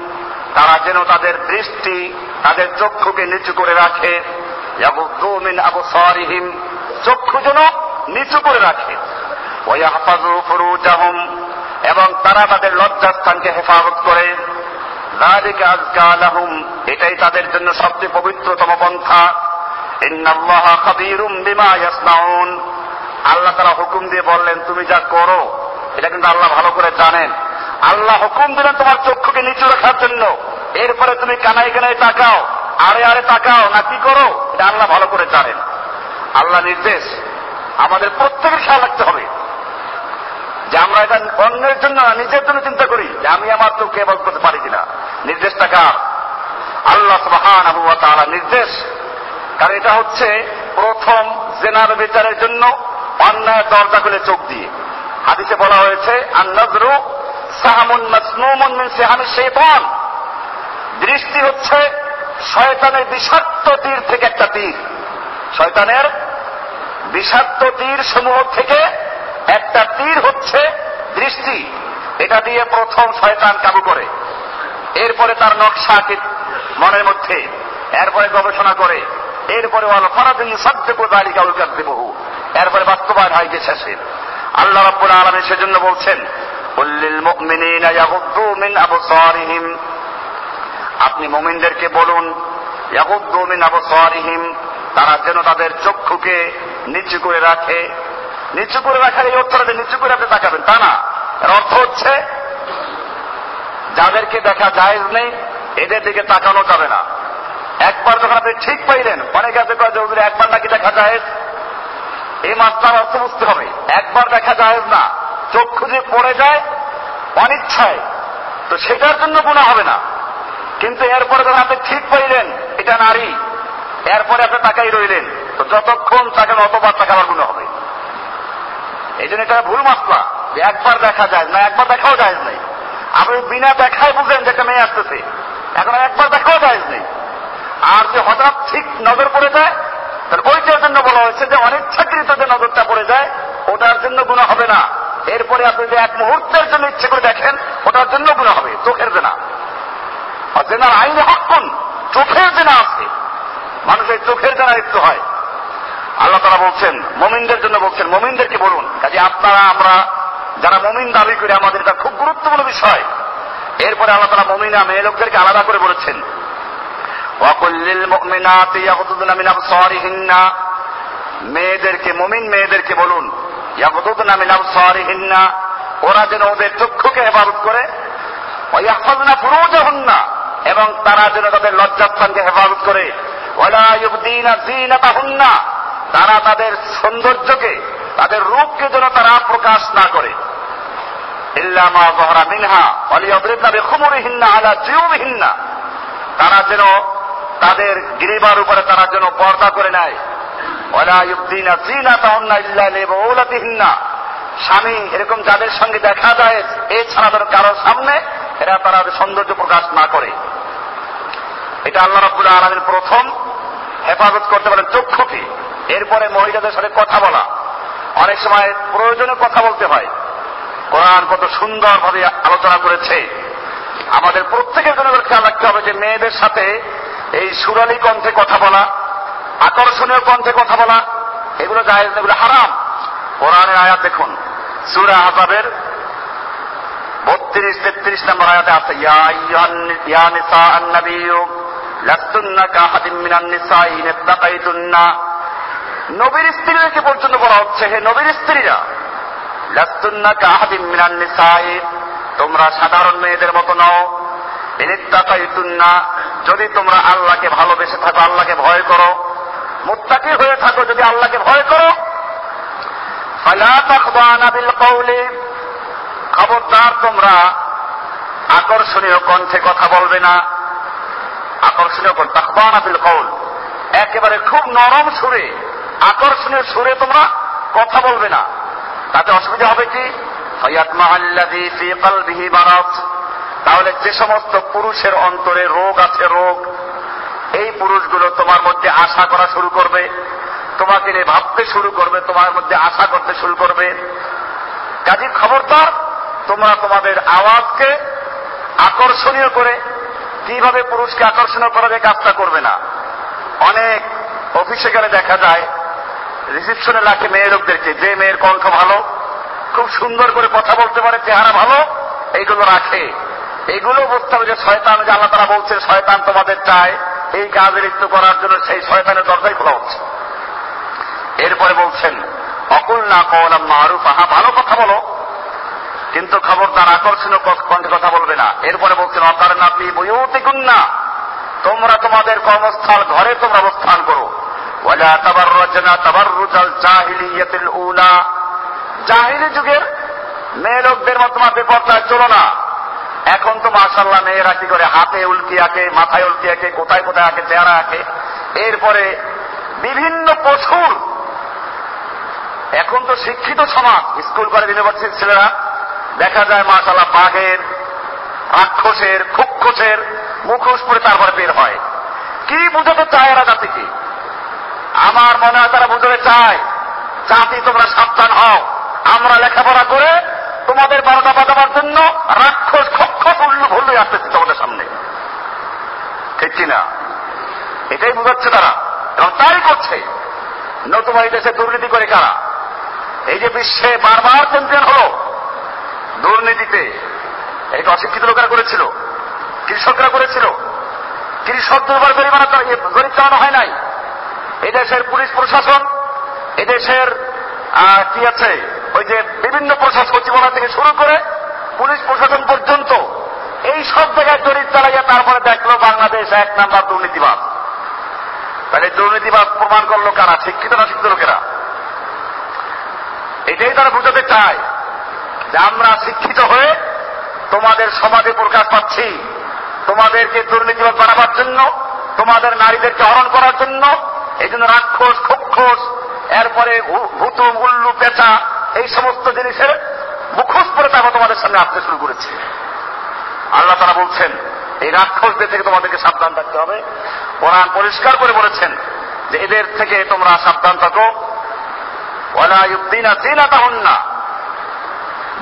তারা যেন তাদের দৃষ্টি, তাদের চক্ষুকে নিচু করে রাখে। মিন আবসারিহিম চক্ষু যেন নিচু করে রাখে। ওয়াহফাজু ফুরুজাহুম, এবং তারা তাদের লজ্জাস্থানকে হেফাজত করে। যালিকা আযকা লাহুম, এটাই তাদের জন্য সবচেয়ে পবিত্রতম পন্থা। ইন্নাল্লাহা খাবীরুম বিমা ইয়াসনাউন। আল্লাহ তারা হুকুম দিয়ে বললেন, তুমি যা করো, এটা কিন্তু আল্লাহ ভালো করে জানেন। আল্লাহ হুকুম দিলেন তোমার চক্ষুকে নিচু রাখার জন্য। এরপরে তুমি কানাই কানাই তাকাও। আরে আরে তাকাও না কি করো? এটা আল্লাহ ভালো করে জানেন। আল্লাহ নির্দেশ। আমাদের প্রত্যেকের খেয়াল রাখতে হবে। যে আমরা এটা অন্যের জন্য না, নিজের জন্য চিন্তা করি যে আমি আমার চোখকে এবার করতে পারি কিনা। নির্দেশটা কার? আল্লাহ সুবহান আবু তাআলা নির্দেশ। কারণ এটা হচ্ছে প্রথম জেনার বিচারের জন্য অন্যায় দরজা খুলে চোখ দিয়ে। হাদিসে বলা হয়েছে আর নজরু সাহামুন মাসনুমুন মিন সিহামি শাইতান। দৃষ্টি হচ্ছে শয়তানের বিষাক্ত তীর থেকে একটা তীর। শয়তানের বিষাক্ত তীর সমূহ থেকে একটা তীর হচ্ছে দৃষ্টি। এটা দিয়ে প্রথম শয়তান কাবু করে। এরপরে তার নকশা মনের মধ্যে। এরপরে গবেষণা করে। এরপরে উল্কাত বহু এরপরে বাস্তবায়ন হয় গিয়ে শেষে। আল্লাহ রাব্বুল আলামিন সেজন্য বলছেন আপনি মোমিনদেরকে বলুন তারা যেন তাদের চক্ষুকে নিচু করে রাখে। নিচু করে রাখার এই অর্থটা নিচু করে আপনি তাকাবেন, তা না। এর অর্থ হচ্ছে, যাদেরকে দেখা জায়েজ নেই, এদের দিকে তাকানো যাবে না। একবার যখন আপনি ঠিক পাইলেন অনেকে আছে কয় একবার নাকি দেখা জায়েজ? এই মাত্রার অর্থ বুঝতে হবে। একবার দেখা জায়েজ না। চক্ষু যে পড়ে যায়, অনিচ্ছায়। তো সেটার জন্য গুণা হবে না। কিন্তু এরপরে যখন আপনি ঠিক পাইলেন এটা নারী। এরপরে আপনি তাকাই রইলেন। তো যতক্ষণ তাকান অতবার তাকাবার গুণ হবে। এই জন্য এটা ভুল মাসলা। যে একবার দেখা যায় না, একবার দেখাও যায় নাই। আপনি বিনা দেখায় বুঝলেন যে একটা মেয়ে আসতেছে। এখন একবার দেখাও যায় নেই। আর যে হঠাৎ ঠিক নজর পড়ে যায় তাহলে ওইটার জন্য বলা হয়েছে যে অনিচ্ছাকৃত যে নজরটা পড়ে যায়, ওটার জন্য গুণা হবে না। এরপরে আপনি যে এক মুহূর্তের জন্য ইচ্ছে করে দেখেন, ওটার জন্য গুণা হবে। চোখের জেনা আর জেনার আইনে হকুন চোখের জেনা আছে। মানুষের চোখের জেনা একটু হয়। আল্লাহ তারা বলছেন, মমিনদের জন্য বলছেন মমিনদেরকে বলুন? কাজে আপনারা, আমরা যারা মমিন দাবি করি, আমাদের এটা খুব গুরুত্বপূর্ণ বিষয়। এরপরে আল্লাহ তারা মমিনা মেয়ে লোকদেরকে আলাদা করে বলেছেন ওয়াকুল্লিল মুমিনাতি ইয়াগুদুনা মিন আবসারিহিন্না। মেয়েদেরকে, মমিন মেয়েদেরকে বলুন ইয়াগুদুনা মিন আবসারিহিন্না। ওরা যেন ওদের চক্ষুকে হেফাজত করে ওয়াহফাজনা ফুরুজাহুন্না। এবং তারা যেন তাদের লজ্জাস্থানকে হেফাজত করে। তারা তাদের সৌন্দর্যকে, তাদের রূপকে যেন তারা প্রকাশ না করে। তারা যেন তাদের গিরিবার উপরে তারা যেন পর্দা করে নেয়। স্বামী এরকম যাদের সঙ্গে দেখা যায়, এছাড়া ধর কারোর সামনে এরা তারা সৌন্দর্য প্রকাশ না করে। এটা আল্লাহ রাব্বুল আলামিন প্রথম হেফাজত করতে পারেন চক্ষুকে এরপরে মহিলাদের সাথে কথা বলা। অনেক সময় প্রয়োজনে কথা বলতে হয়। কোরআন কত সুন্দরভাবে আলোচনা করেছে। আমাদের প্রত্যেকের জন্য খেয়াল রাখতে হবে যে মেয়েদের সাথে এই সুরালি কণ্ঠে কথা বলা, আকর্ষণীয় কণ্ঠে কথা বলা, এগুলো জায়েজ এগুলো হারাম। কোরআনের আয়াত দেখুন। সুরা হাসাবের বত্রিশ, তেত্রিশ নম্বর আয়াতে আছে, ইয়া নিসা আন্নাবিয়্যু লাস্তুন্না কাহাদিম মিনান নিসাই ইন ইত্তাকাইতুন্না। নবীর স্ত্রীদেরকে পর্যন্ত বলা হচ্ছে, হে নবীর স্ত্রীরা লাস্তুন্না কাহাদিম মিনান নিসাই তোমরা সাধারণ মেয়েদের মতো নও ইনিত্তাকাইতুন্না যদি তোমরা আল্লাহকে ভালোবেসে থাকো, আল্লাহকে ভয় করো, মুত্তাকি হয়ে থাকো, যদি আল্লাহকে ভয় করো। ফালা তাখদানা বিল কওলি খবরদার তোমরা আকর্ষণীয় কণ্ঠে কথা বলবে না। আকর্ষণীয় বিল কওল। একেবারে খুব নরম সুরে, আকর্ষণীয় সুরে তোমরা কথা বলবে না। তাতে অসুবিধা হবে কি? তাহলে যে সমস্ত পুরুষের অন্তরে রোগ আছে, রোগ, এই পুরুষগুলো তোমার মধ্যে আশা করা শুরু করবে। তোমাকে নিয়ে ভাবতে শুরু করবে, তোমার মধ্যে আশা করতে শুরু করবে। কাজী খবরদার তোমরা তোমাদের আওয়াজকে আকর্ষণীয় করে কীভাবে পুরুষকে আকর্ষণীয় করা যায় কাজটা করবে না। অনেক অফিসে গেলে দেখা যায়, রিসিপশনে রাখে মেয়ে লোকদেরকে, যে মেয়ের কণ্ঠ ভালো, খুব সুন্দর করে কথা বলতে পারে, চেহারা ভালো, এইগুলো রাখে। এইগুলো বুঝতে হবে যে শয়তান, যে আল্লাহ তারা বলছে শয়তান তোমাদের চায়, এই কাজে লিপ্ত করার জন্য সেই শয়তানের দরজাই খোলা হচ্ছে। এরপরে বলছেন, অকুল না কওলাম মারুফ। আহা, ভালো কথা বলো। কিন্তু খবরদার আকর্ষণীয় ক- কণ্ঠে কথা বলবে না। এরপরে বলছেন, অকার নাপি বইউতিকুন না তোমরা তোমাদের কর্মস্থল ঘরে তোমরা অবস্থান করো। ওয়ালা তাবাররাজনা তাবাররুজাল জাহিলিয়াতিল উলা। জাহিলি যুগের মেয়ে লোকদের মতো তোমার বেপরদায় চলো না। এখন তো মাশাল্লাহ মেয়েরা কি করে হাতে উল্কি আঁকে, মাথায় উল্কি আঁকে, কোথায় কোথায় আঁকে, চেহারা আঁকে। এরপরে বিভিন্ন পশুর, এখন তো শিক্ষিত সমাজ, স্কুল, কলেজ, ইউনিভার্সিটির ছেলেরা দেখা যায় মাশাল্লাহ বাঘের, রাক্ষসের, খুক্ষসের মুখোশ পরে তারপরে বের হয়। কি বুঝাতে চায় এরা জাতিকে আমার মনে হয় তারা বুঝতে চায়, জাতি তোমরা সাবধান হও। আমরা লেখাপড়া করে তোমাদের বারোটা বাজাবার জন্য রাক্ষস, খক্ষস উল্লু ভুল্লু আসতেছি তোমাদের সামনে। ঠিক কিনা? এটাই বুঝাচ্ছে তারা। এবং তাই করছে। নতুবা এই দেশে দুর্নীতি করে কারা? এই যে বিশ্বে বারবার চ্যাম্পিয়ন হলো। দুর্নীতিতে। এটা অশিক্ষিত লোকেরা করেছিল, কৃষকরা করেছিল কৃষকদের উপর জরিমানা জরিপ চালানো হয় নাই। এদেশের পুলিশ প্রশাসন এদেশের কি আছে, ওই যে বিভিন্ন প্রশাসন সচিবালয় থেকে শুরু করে পুলিশ প্রশাসন পর্যন্ত এই সব জায়গায় জরিপ চালাইয়া তারপরে দেখল বাংলাদেশ এক নাম্বার দুর্নীতিবাদ তাহলে দুর্নীতিবাদ প্রমাণ করল কারা, শিক্ষিত না শিক্ষিত লোকেরা? এটাই তারা বুঝাতে চায়। যে আমরা শিক্ষিত হয়ে তোমাদের সমাজে প্রকাশ পাচ্ছি, তোমাদেরকে দুর্নীতিবাদ বানাবার জন্য, তোমাদের নারীদেরকে হরণ করার জন্য, এই জন্য রাক্ষস, খুক্ষস, এরপরে ভূ- ভূতুম, উল্লু, পেঁচা, এই সমস্ত জিনিসের মুখোশ পরে তারপর তোমাদের সামনে আসতে শুরু করেছে। আল্লাহ তারা বলছেন, এই রাক্ষসদের থেকে তোমাদেরকে সাবধান থাকতে হবে। কোরআন পরিষ্কার করে বলেছেন যে এদের থেকে তোমরা সাবধান থাকো। ওয়ালা ইউদ্দিনা না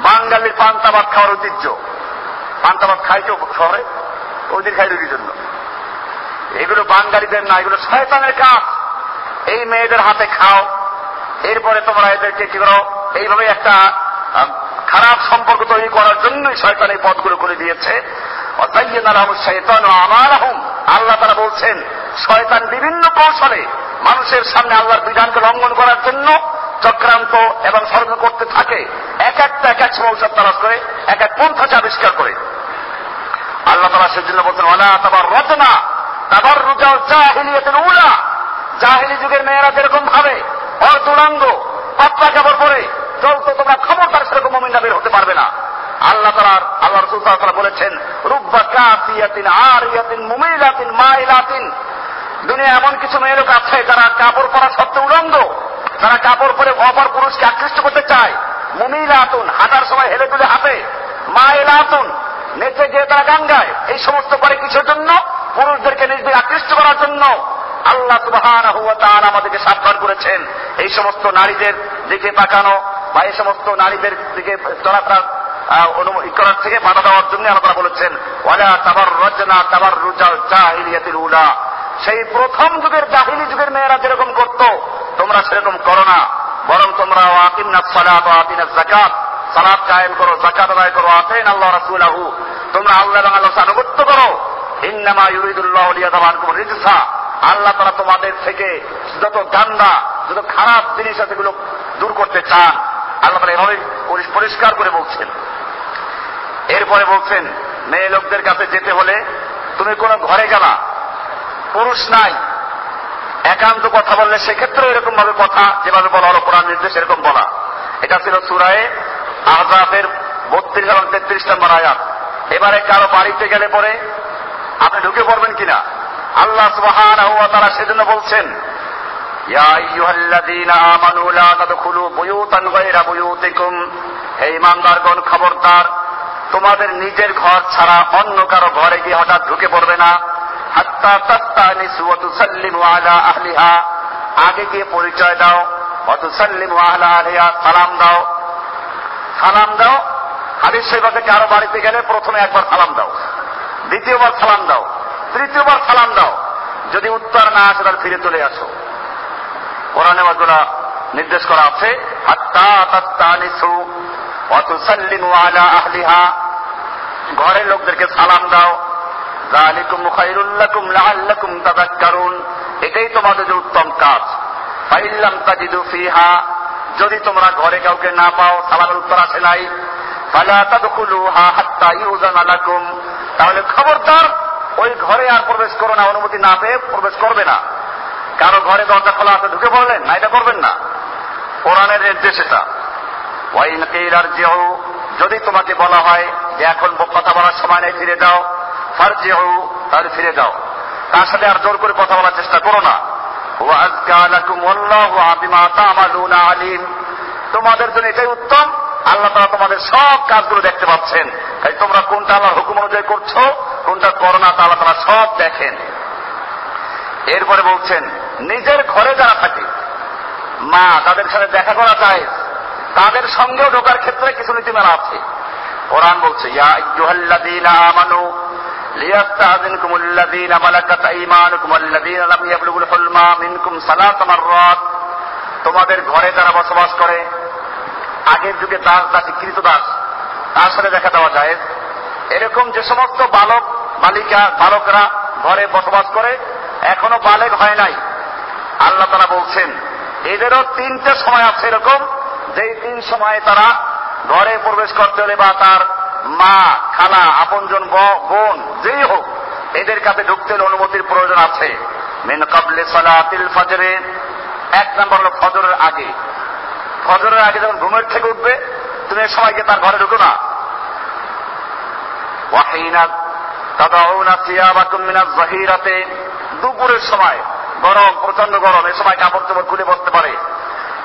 বাঙালির পান্তা ভাত খাওয়ার ঐতিহ্য। পান্তা ভাত খাই কেউ শহরে ওই দিন খাই রুটির জন্য। এগুলো বাঙালিদের না, এগুলো শয়তানের কাজ। এই মেয়েদের হাতে খাও, এরপরে তোমরা এদেরকে কি করো? এইভাবে একটা খারাপ সম্পর্ক তৈরি করার জন্যই শয়তান এই পথগুলো করে দিয়েছে। আল্লাহ তারা বলছেন, শয়তান বিভিন্ন কৌশলে মানুষের সামনে আল্লাহর বিধানকে লঙ্ঘন করার জন্য চক্রান্ত এবং ষড়যন্ত্র করতে থাকে। এক একটা, এক এক সময় ঔষধ তালাশ করে, এক এক পন্থাকে আবিষ্কার করে। আল্লাহ তালা সেজন্য বলছেন ওলা তাবার রচনা তাবার রুজাও জাহিলিয়াতের উলা। জাহিলি যুগের মেয়েরা যেরকম ভাবে অর্ধুরাঙ্গ পাতলা কাপড় পরে চলতো, তোমরা খবরদার সেরকম মমিনা বের হতে পারবে না। আল্লাহ তালার আল্লাহ রসুল তালা বলেছেন, রুব্বা কাসিয়াতিন আর ইয়াতিন মুমিলাতিন মাইলাতিন। দুনিয়া এমন কিছু মেয়ে লোক আছে যারা কাপড় পরা সত্ত্বেও উলঙ্গ তারা কাপড় পরে অপর পুরুষকে আকৃষ্ট করতে চায়। মুমিল আতুন, হাঁটার সময় হেলে তুলে হাঁটে। আতুন, নেচে গিয়ে তারা গান গায় এই সমস্ত করে কিছুর জন্য? পুরুষদেরকে নিজেদের আকৃষ্ট করার জন্য। আল্লাহ সুবাহান আমাদেরকে সাবধান করেছেন। এই সমস্ত নারীদের দিকে তাকানো বা এই সমস্ত নারীদের দিকে চলাফেরা অনুমতি করার থেকে বাধা দেওয়ার জন্য আল্লাহ বলেছেন, ওয়ালা তাবার রচনা তাবার রুজা জাহিলিয়াতিল উলা। সেই প্রথম যুগের জাহিলি যুগের মেয়েরা যেরকম করত, তোমরা সেরকম করো না। বরং তোমরা আতিনা সালাত আতিনা জাকাত সালাত কায়েম করো জাকাত আদায় করো। আতেন আল্লাহ রাসূলাহু। তোমরা আল্লাহ এবং আল্লাহ আনুগত্য করো। ইন্নামা ইউরিদুল্লাহ লিয়াদাবানকুম রিজসা। আল্লাহ তারা তোমাদের থেকে যত গান্দা, যত খারাপ জিনিস আছে এগুলো দূর করতে চান। আল্লাহ তারা এভাবে পরিষ্কার করে বলছেন। এরপরে বলছেন, মেয়ে লোকদের কাছে যেতে হলে তুমি কোনো ঘরে গেলা। পুরুষ নাই। একান্ত কথা বললে সেক্ষেত্রে এরকম ভাবে কথা যেভাবে বলা হলো, কোরআন নির্দেশ এরকম বলা। এটা ছিল সুরায়ে আহজাবের বত্রিশ এবং তেত্রিশ নম্বর আয়াত। এবারে কারও বাড়িতে গেলে পরে আপনি ঢুকে পড়বেন কিনা? আল্লাহ ওয়া তাআলা সেজন্য বলছেন খবরদার, তোমাদের নিজের ঘর ছাড়া অন্য কারও ঘরে গিয়ে হঠাৎ ঢুকে পড়বে না। আগে গিয়ে পরিচয় দাও ওয়া তুসাল্লিমু আলা আহলিহা সালাম দাও। সালাম দাও, হাদিস শরীফে কারও বাড়িতে গেলে প্রথমে একবার সালাম দাও। দ্বিতীয়বার সালাম দাও, তৃতীয়বার সালাম দাও। যদি উত্তর না আসে, তাহলে ফিরে চলে আসো। কোরআনে মাদুলা নির্দেশ করা আছে ঘরের লোকদেরকে সালাম দাও। এটাই তোমাদের যে উত্তম কাজ। ফাইল্লাম তাজিদু ফিহা যদি তোমরা ঘরে কাউকে না পাও সালামের উত্তর আসে নাই। ফালা তাদখুলুহা হাত্তা ইউজানা লাকুম তাহলে খবরদার, ওই ঘরে আর প্রবেশ করো না, অনুমতি না পেয়ে প্রবেশ করবে না। কারও ঘরে দরজা খোলা আছে, ঢুকে পড়লেন, না, এটা করবেন না। কোরআনের নির্দেশ এটা। ওয়াইন কিলার জিউ যদি তোমাকে বলা হয় যে এখন কথা বলার সময় নেই, ফিরে যাও তাহলে ফিরে যাও। তার সাথে আর জোর করে কথা বলার চেষ্টা করো না। আলিম। তোমাদের জন্য এটাই উত্তম। আল্লাহ তারা তোমাদের সব কাজগুলো দেখতে পাচ্ছেন। তাই তোমরা কোনটা আল্লাহর হুকুম অনুযায়ী করছ, কোনটা করো না তা আল্লাহ তাআলা সব দেখেন। এরপরে বলছেন, নিজের ঘরে যারা থাকে, মা, তাদের সাথে দেখা করা যায়। তাদের সঙ্গেও ঢোকার ক্ষেত্রে কিছু নীতিমালা আছে। কোরআন বলছে, ইয়া আইয়ুহাল্লাযীনা আমানু লিয়াস্তাযিনকুম আল্লাযীনা মালাকাত আইমানুকুম আল্লাযীনা লাম ইয়াবলুগুল হুলমা মিনকুম সালাত মাররাত তোমাদের ঘরে যারা বসবাস করে, আগের যুগে দাস দাসী, কৃত দাস, তার সাথে দেখা দেওয়া যায়। এরকম যে সমস্ত বালক বালিকা বালকরা ঘরে বসবাস করে, এখনও বালেক হয় নাই। আল্লাহ তারা বলছেন, এদেরও তিনটে সময় আছে এরকম, যেই তিন সময়ে তারা ঘরে প্রবেশ করতে হলে বা তার মা, খালা, আপনজন ব- বোন, যেই হোক, এদের কাছে ঢুকতে অনুমতির প্রয়োজন আছে। মিন কাবলে সালাতিল ফজরে, এক নম্বর হলো ফজরের আগে। ফজরের আগে যখন ঘুমের থেকে উঠবে, তুমি সময়কে তার ঘরে ঢুকো না। ওয়াহিনা তাদাউনা সিয়াবাকুম মিনাজ জাহিরাতে, দুপুরের সময়, গরম প্রচণ্ড গরম এই সময় কাপড় চোপড় খুলে বসতে পারে।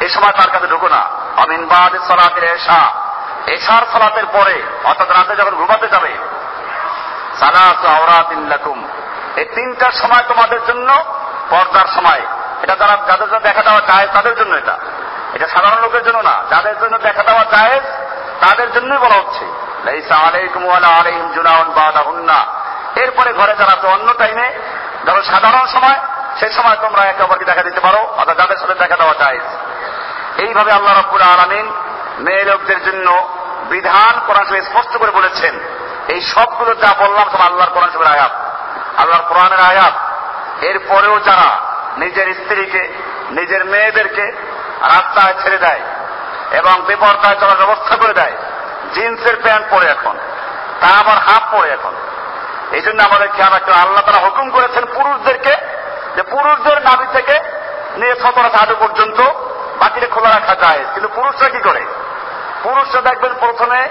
এই সময় তার কাছে ঢুকো না। অমিন বাদ সালাতের এশা এশার সালাতের পরে, অর্থাৎ রাতে যখন ঘুমাতে যাবে, সালাত আওরাতিন লাকুম। এই তিনটার সময় তোমাদের জন্য পর্দার সময়। এটা যারা যাদের জন্য দেখা দেওয়া যায় তাদের জন্য এটা। এটা সাধারণ লোকের জন্য না। যাদের জন্য দেখা দেওয়া যায় তাদের জন্যই বলা হচ্ছে। এরপরে ঘরে যারা আছে অন্য টাইমে, ধরো সাধারণ সময়, সে সময় তোমরা একে অপরকে দেখা দিতে পারো, অর্থাৎ যাদের সাথে দেখা দেওয়া যায় এইভাবে আল্লাহ রব্বুল আলমিন মেয়ে লোকদের জন্য বিধান কোরআন শরীফ স্পষ্ট করে বলেছেন, এই সবগুলো যা বললাম সব আল্লাহর কোরআন শরীফের আয়াত। আল্লাহর কোরআনের আয়াত। এরপরেও যারা নিজের স্ত্রীকে, নিজের মেয়েদেরকে রাস্তায় ছেড়ে দেয় এবং বেপরদায় চলার ব্যবস্থা করে দেয়, জিন্সের প্যান্ট পরে এখন, তা আবার হাফ পরে এখন। এই জন্য আমাদের খেয়াল রাখতে আল্লাহ তারা হুকুম করেছেন পুরুষদেরকে যে পুরুষদের নাভি থেকে নিয়ে সতরা হাঁটু পর্যন্ত বাকিটা খোলা রাখা যায়। কিন্তু পুরুষরা কি করে? পুরুষরা দেখবেন প্রথমে,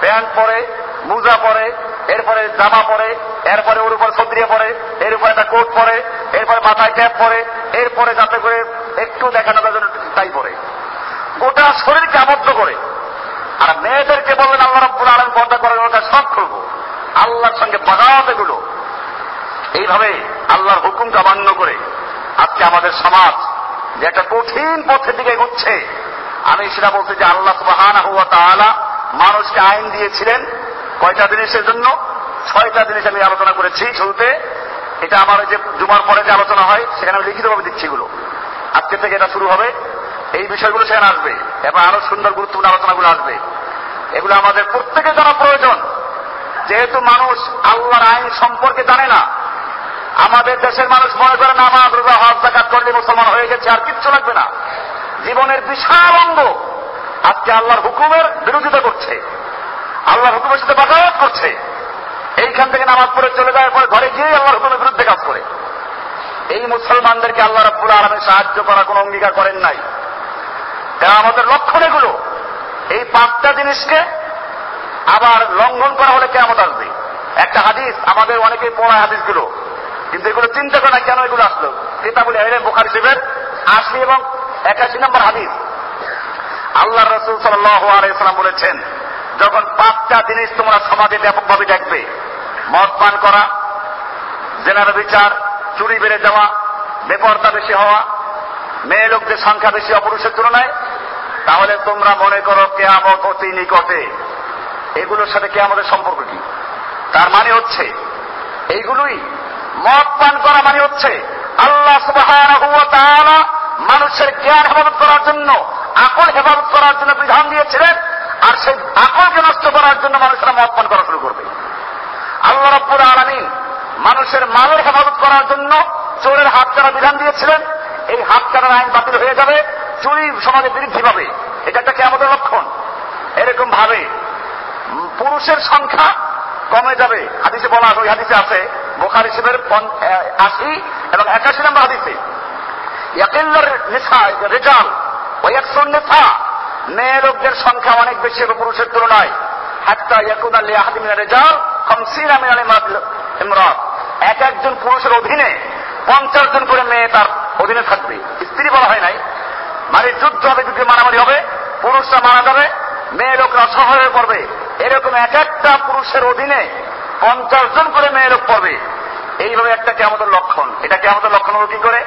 প্যান্ট পরে, মুজা পরে, এরপরে জামা পরে, এরপরে ওর উপর সদ্রিয়া পরে, এর উপরে একটা কোট পরে, এরপরে মাথায় ক্যাপ পরে, এরপরে যাতে করে একটু দেখানো যায় যেন তাই পরে। গোটা শরীরকে আবদ্ধ করে। আর মেয়েদেরকে বললেন, আল্লাহ রব্বুল আলম পর্দা করার কথা সব করব। আল্লাহর সঙ্গে বাগাওয়াত এগুলো। এইভাবে আল্লাহর হুকুমকে অমান্য করে আজকে আমাদের সমাজ যে একটা কঠিন পথের দিকে এগোচ্ছে। আমি সেটা বলছি যে আল্লাহ সুবাহানা হুয়া তাআলা মানুষকে আইন দিয়েছিলেন কয়টা জিনিসের জন্য? ছয়টা জিনিস আমি আলোচনা করেছি শুরুতে। এটা আমার যে জুমার পরে যে আলোচনা হয়, সেখানে আমি লিখিতভাবে দিচ্ছি এগুলো। আজকে থেকে এটা শুরু হবে। এই বিষয়গুলো সেখানে আসবে। এবং আরও সুন্দর গুরুত্বপূর্ণ আলোচনাগুলো আসবে। এগুলো আমাদের প্রত্যেকের জানা প্রয়োজন। যেহেতু মানুষ আল্লাহর আইন সম্পর্কে জানে না, আমাদের দেশের মানুষ মনে করে নামাজ, রোজা, হজ জাকাত করলে মুসলমান হয়ে গেছে, আর কিচ্ছু লাগবে না। জীবনের বিশাল অঙ্গ আজকে আল্লাহর হুকুমের বিরোধিতা করছে। আল্লাহর হুকুমের সাথে বাজারত করছে। এইখান থেকে নামাজ পড়ে চলে যাওয়ার পরে ঘরে গিয়ে আল্লাহর হুকুমের বিরুদ্ধে কাজ করে। এই মুসলমানদেরকে আল্লাহ রাব্বুল আলমে সাহায্য করার কোনো অঙ্গীকার করেন নাই। আমাদের লক্ষণ এগুলো এই পাঁচটা জিনিসকে আবার লঙ্ঘন করা হলে কেমন আসবে। একটা হাদিস, আমাদের অনেকেই পড়ায় হাদিসগুলো। কিন্তু এগুলো চিন্তা করে না কেন এগুলো আসলো? কিতাবুল এলেন বোখারি শিবের আশি এবং একাশি নম্বর হাদিস। আল্লাহ রসুল সাল্লাম বলেছেন, যখন পাঁচটা জিনিস তোমরা সমাজে ব্যাপকভাবে দেখবে, মদ পান করা, জেনার বিচার, চুরি বেড়ে যাওয়া বেপরতা বেশি হওয়া, মেয়ে লোকদের সংখ্যা বেশি অপুরুষের তুলনায়, তাহলে তোমরা মনে করো কেয়ামত অতি নিকটে। এগুলোর সাথে কেয়ামতের সম্পর্ক কি? তার মানে হচ্ছে, এইগুলোই মদ পান করা মানে হচ্ছে আল্লাহ মানুষের জ্ঞান হেফাজত করার জন্য, আকল হেফাজত করার জন্য বিধান দিয়েছিলেন, আর সেই আকলকে নষ্ট করার জন্য মানুষেরা মদ করা শুরু করবে। আল্লাহ রব্বুল আলামিন মানুষের মালের হেফাজত করার জন্য চোরের হাত কাটা বিধান দিয়েছিলেন, এই হাত কাটার আইন বাতিল হয়ে যাবে, চুরি সমাজে বৃদ্ধি পাবে। এটা একটা কেমন লক্ষণ। এরকম ভাবে পুরুষের সংখ্যা কমে যাবে। হাদিসে বলা হাদিসে আছে, বোখার হিসেবের আশি এবং একাশি নম্বর হাদিসে ইয়াকিল্লার নিসা রেজাল ওয়াকসুন নিসা মেয়ে লোকদের সংখ্যা অনেক বেশি হবে পুরুষের তুলনায়। হাত্তা ইয়াকুন আলী আহাদিমিনা রেজাল, খমসিন আমি ইমরাত। এক একজন পুরুষের অধীনে পঞ্চাশ জন করে মেয়ে তার অধীনে থাকবে। স্ত্রী বলা হয় নাই। মানে যুদ্ধ হবে, যুদ্ধে মারামারি হবে, পুরুষরা মারা যাবে, মেয়ে লোকরা অসহায় পড়বে। এরকম এক একটা পুরুষের অধীনে পঞ্চাশ জন করে মেয়ে লোক পড়বে। এইভাবে একটা কেমতের লক্ষণ। এটা কেমতের লক্ষণ হলো কি করে?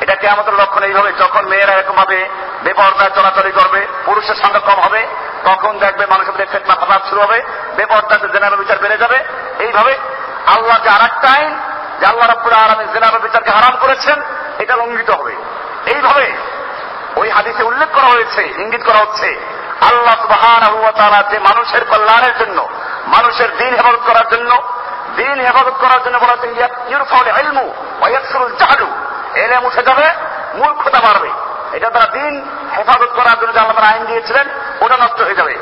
এটা কেমতের লক্ষণ এইভাবে যখন মেয়েরা এরকম ভাবে বেপর্দায় চলাচলি করবে, পুরুষের সংখ্যা কম হবে, তখন দেখবে মানুষের মধ্যে ফেতনা শুরু হবে বেপর্দাতে জেনারেল বিচার বেড়ে যাবে। এইভাবে আল্লাহ যে আর একটা আইন, যে আল্লাহ রব্বুল আলমী জেনারেল বিচারকে হারাম করেছেন, এটা লঙ্ঘিত হবে। এইভাবে ওই হাদিসে উল্লেখ করা হয়েছে, ইঙ্গিত করা হচ্ছে, আল্লাহ তাআলা যে মানুষের কল্যাণের জন্য, মানুষের দিন হেফাজত করার জন্য দিন হেফাজত করার জন্য বলা হচ্ছে ইউরফাউল ইলমু ওয়া ইয়াকসুরুল জাহলু। এলেম উঠে যাবে, মূর্খতা বাড়বে। এটা তারা দিন হেফাজত করার জন্য যে আল্লাহ আইন দিয়েছিলেন, ওটা নষ্ট হয়ে যাবে।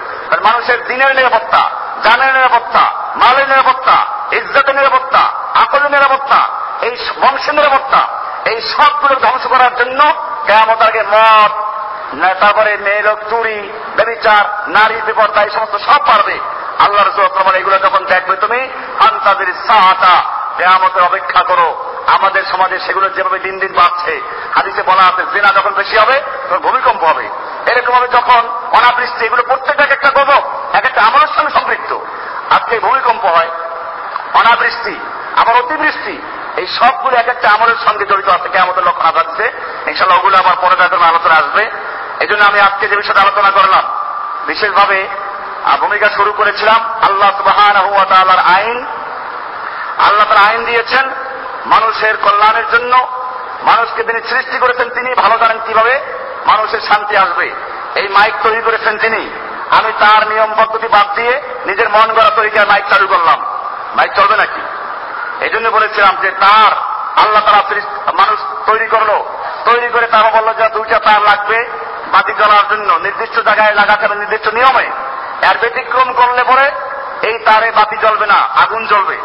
মানুষের দিনের নিরাপত্তা, জানের নিরাপত্তা, মালের নিরাপত্তা, ইজ্জতের নিরাপত্তা, আকলের নিরাপত্তা, এই বংশের নিরাপত্তা, এই সবগুলো ধ্বংস করার জন্য কেমন আগে মদ তারপরে মেয়ে লোক চুরি, ব্যবিচার, নারী বিপর্তা এই সমস্ত সব পারবে। আল্লাহ রসুল এগুলো যখন দেখবে তুমি আন্তাদের সাহাটা কেয়ামতের অপেক্ষা করো। আমাদের সমাজে সেগুলো যেভাবে দিন দিন বাড়ছে, হাদিসে বলা আছে, জেনা যখন বেশি হবে, তখন ভূমিকম্প হবে। এরকম ভাবে যখন অনাবৃষ্টি, এগুলো প্রত্যেকটা এক একটা গজব এক একটা আমলের সঙ্গে সম্পৃক্ত। আজকে ভূমিকম্প হয়, অনাবৃষ্টি, আবার অতিবৃষ্টি, এই সবগুলো এক একটা আমলের সঙ্গে জড়িত আছে কে আমাদের লক্ষণ আসাচ্ছে ইনশাল্লাহ ওগুলো আমার পরে আলোচনা আসবে। এই জন্য আমি আজকে যে বিষয়টা আলোচনা করলাম, বিশেষভাবে ভূমিকা শুরু করেছিলাম। আল্লাহ সুবাহ আইন। আল্লাহ তার আইন দিয়েছেন মানুষের কল্যাণের জন্য। মানুষকে তিনি সৃষ্টি করেছেন, তিনি ভালো জানেন কীভাবে মানুষের শান্তি আসবে। এই মাইক তৈরি করেছেন তিনি। আমি তার নিয়ম পদ্ধতি বাদ দিয়ে নিজের মন গড়া তরিকায় মাইক চালু করলাম। মাইক চলবে নাকি? এই জন্য বলেছিলাম যে তার আল্লাহ তারা মানুষ তৈরি করল। তৈরি করে তারা বলল যে দুইটা তার লাগবে বাতি জ্বলার জন্য। নির্দিষ্ট জায়গায় লাগাতে হবে নির্দিষ্ট নিয়মে। এর ব্যতিক্রম করলে পরে এই তারে বাতি জ্বলবে না, আগুন জ্বলবে।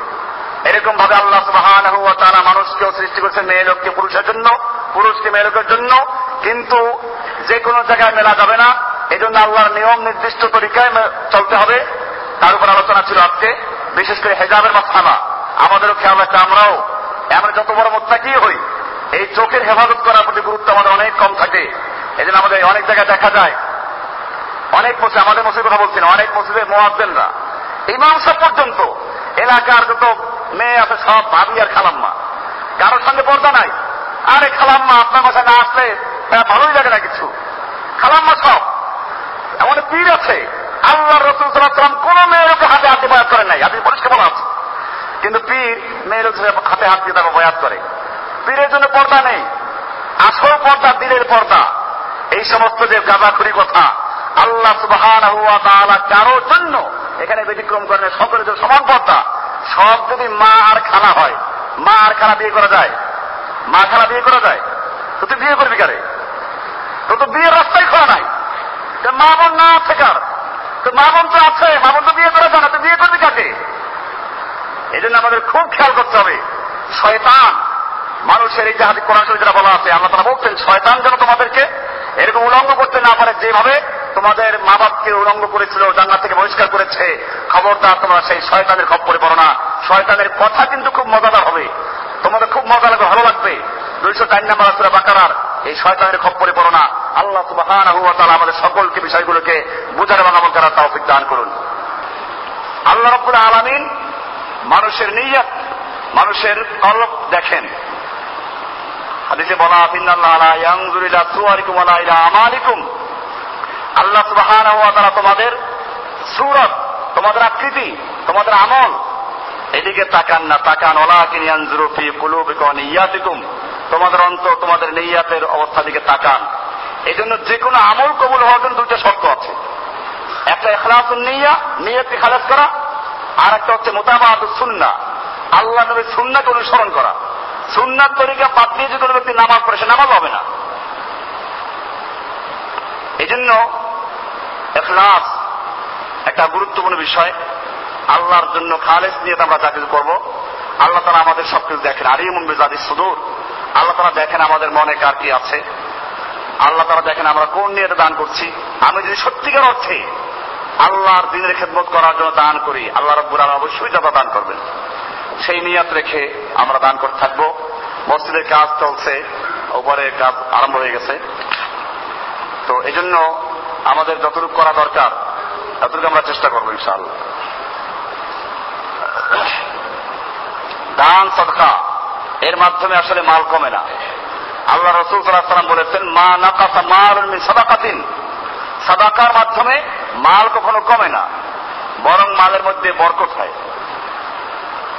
এরকম ভাবে আল্লাহ সুবাহান তারা মানুষকেও সৃষ্টি করেছে মেয়ে লোককে পুরুষের জন্য, পুরুষকে মেয়ে লোকের জন্য। কিন্তু যে কোনো জায়গায় মেলা যাবে না এই জন্য আল্লাহর নিয়ম নির্দিষ্ট তরিকায় চলতে হবে। তার উপর আলোচনা ছিল আজকে, বিশেষ করে হেজাবের মাসালা আমাদেরও খেয়াল রাখতে আমরাও। আমরা যত বড় মোত্তাকি হই, এই চোখের হেফাজত করার প্রতি গুরুত্ব আমাদের অনেক কম থাকে। এই আমাদের অনেক জায়গায় দেখা যায় অনেক মসজিদ আমাদের মসজিদের কথা বলছি না, অনেক মসজিদের মোয়াজ্জেনরা, ইমাম সাহেব পর্যন্ত, এলাকার যত মেয়ে আছে সব ভাবি আর খালাম্মা। কারোর সঙ্গে পর্দা নাই। আরে খালাম্মা, আপনার বাসায় না আসলে ভালোই লাগে না কিছু। খালাম্মা সব। এমন পীর আছে। আল্লাহ রসুল সাল্লাম কোন মেয়েকে হাতে হাতে বয়াত করেন নাই। আপনি পরিষ্কার বলা আছে। কিন্তু পীর মেয়ের হাতে হাত দিয়ে তাকে বয়াত করে। পীরের জন্য পর্দা নেই। আসল পর্দা, দিলের পর্দা। এই সমস্ত যে গাঁজাখুরি কথা আল্লাহ সুবাহান কারোর জন্য এখানে ব্যতিক্রম করেন সকলের জন্য সমান পর্দা। সব যদি মা আর খালা হয়, মা আর খালা বিয়ে করা যায়? মা খালা বিয়ে করা যায়? তো তুই বিয়ে করবি কারে? তো তো বিয়ের রাস্তাই খোলা নাই। মা বোন না আছে কার? তো মা বোন তো আছে, মা বোন তো বিয়ে করা যায় না তুই বিয়ে করবি কাকে? এই জন্য আমাদের খুব খেয়াল করতে হবে। শয়তান, মানুষের এই যে হাতে কোরআন যেটা বলা আছে, আল্লাহ তারা বলছেন, শয়তান যেন তোমাদেরকে এরকম উলঙ্গ করতে না পারে যেভাবে তোমাদের মা বাপকে উলঙ্গ করেছিল জান্নাত থেকে বহিষ্কার করেছে। খবরদার তোমরা সেই শয়তানের খপ্পরে পড়ো না। শয়তানের কথা কিন্তু খুব মজাদার হবে। তোমাদের খুব মজা লাগবে, ভালো লাগবে। দুইশো চার নাম্বার আসলে বাকারার, এই শয়তানের খপ্পরে পড়ো না। আল্লাহ সুবাহান তারা আমাদের সকলকে বিষয়গুলোকে বুঝার এবং আমল করার তাও দান করুন। আল্লাহ রব্বুল আলমিন মানুষের নিয়ত, মানুষের কলব দেখেন। হাদিসে বলা আফিন্নাল্লাহ ইয়াংজুরিলা সুয়ারিকুম আলা ইলা আমালিকুম। আল্লাহ ওয়া তাআলা তোমাদের সুরত, তোমাদের আকৃতি, তোমাদের আমল। এদিকে তাকান না, তাকান ওলাকিন ইয়ানজুরু ফি কুলুবিকুম ওয়া নিয়াতিকুম। তোমাদের অন্ত তোমাদের নিয়াতের অবস্থা দিকে তাকান। এই জন্য যে কোনো আমল কবুল হওয়ার জন্য দুইটা শর্ত আছে। একটা ইখলাসুন নিয়া, নিয়তকে খালাস করা, আর একটা হচ্ছে মোতাবাত সুন্না। আল্লাহ নবী সুন্নাকে অনুসরণ করা। সুন্নাত তরিকা বাদ দিয়ে যদি কোনো ব্যক্তি নামাজ পড়ে, সে নামাজ হবে না। এই জন্য এখলাস একটা গুরুত্বপূর্ণ বিষয়। আল্লাহর জন্য খালেস নিয়ে আমরা যা কিছু করব, আল্লাহ তারা আমাদের সবকিছু দেখেন। ইমন বেজাদি সুদূর। আল্লাহ তারা দেখেন আমাদের মনে কার কি আছে। আল্লাহ তারা দেখেন আমরা কোন নিয়ে দান করছি। আমি যদি সত্যিকার অর্থে আল্লাহর দিনের খেদমত করার জন্য দান করি, আল্লাহ রব্বুর আলম অবশ্যই যাতা দান করবেন। সেই নিয়াত রেখে আমরা দান করতে থাকব। মসজিদের কাজ চলছে উপরে কাজ আরম্ভ হয়ে গেছে। তো এই জন্য আমাদের যতটুকু করা দরকার, ততটুকু আমরা চেষ্টা করব ইনশাআল্লাহ। দান, সদকা, এর মাধ্যমে আসলে মাল কমে না। আল্লাহ রসুল সাল্লাম বলেছেন, মা নাকাসা মাল সাদাকাতিন। সাদাকার মাধ্যমে মাল কখনো কমে না, বরং মালের মধ্যে বরকত হয়।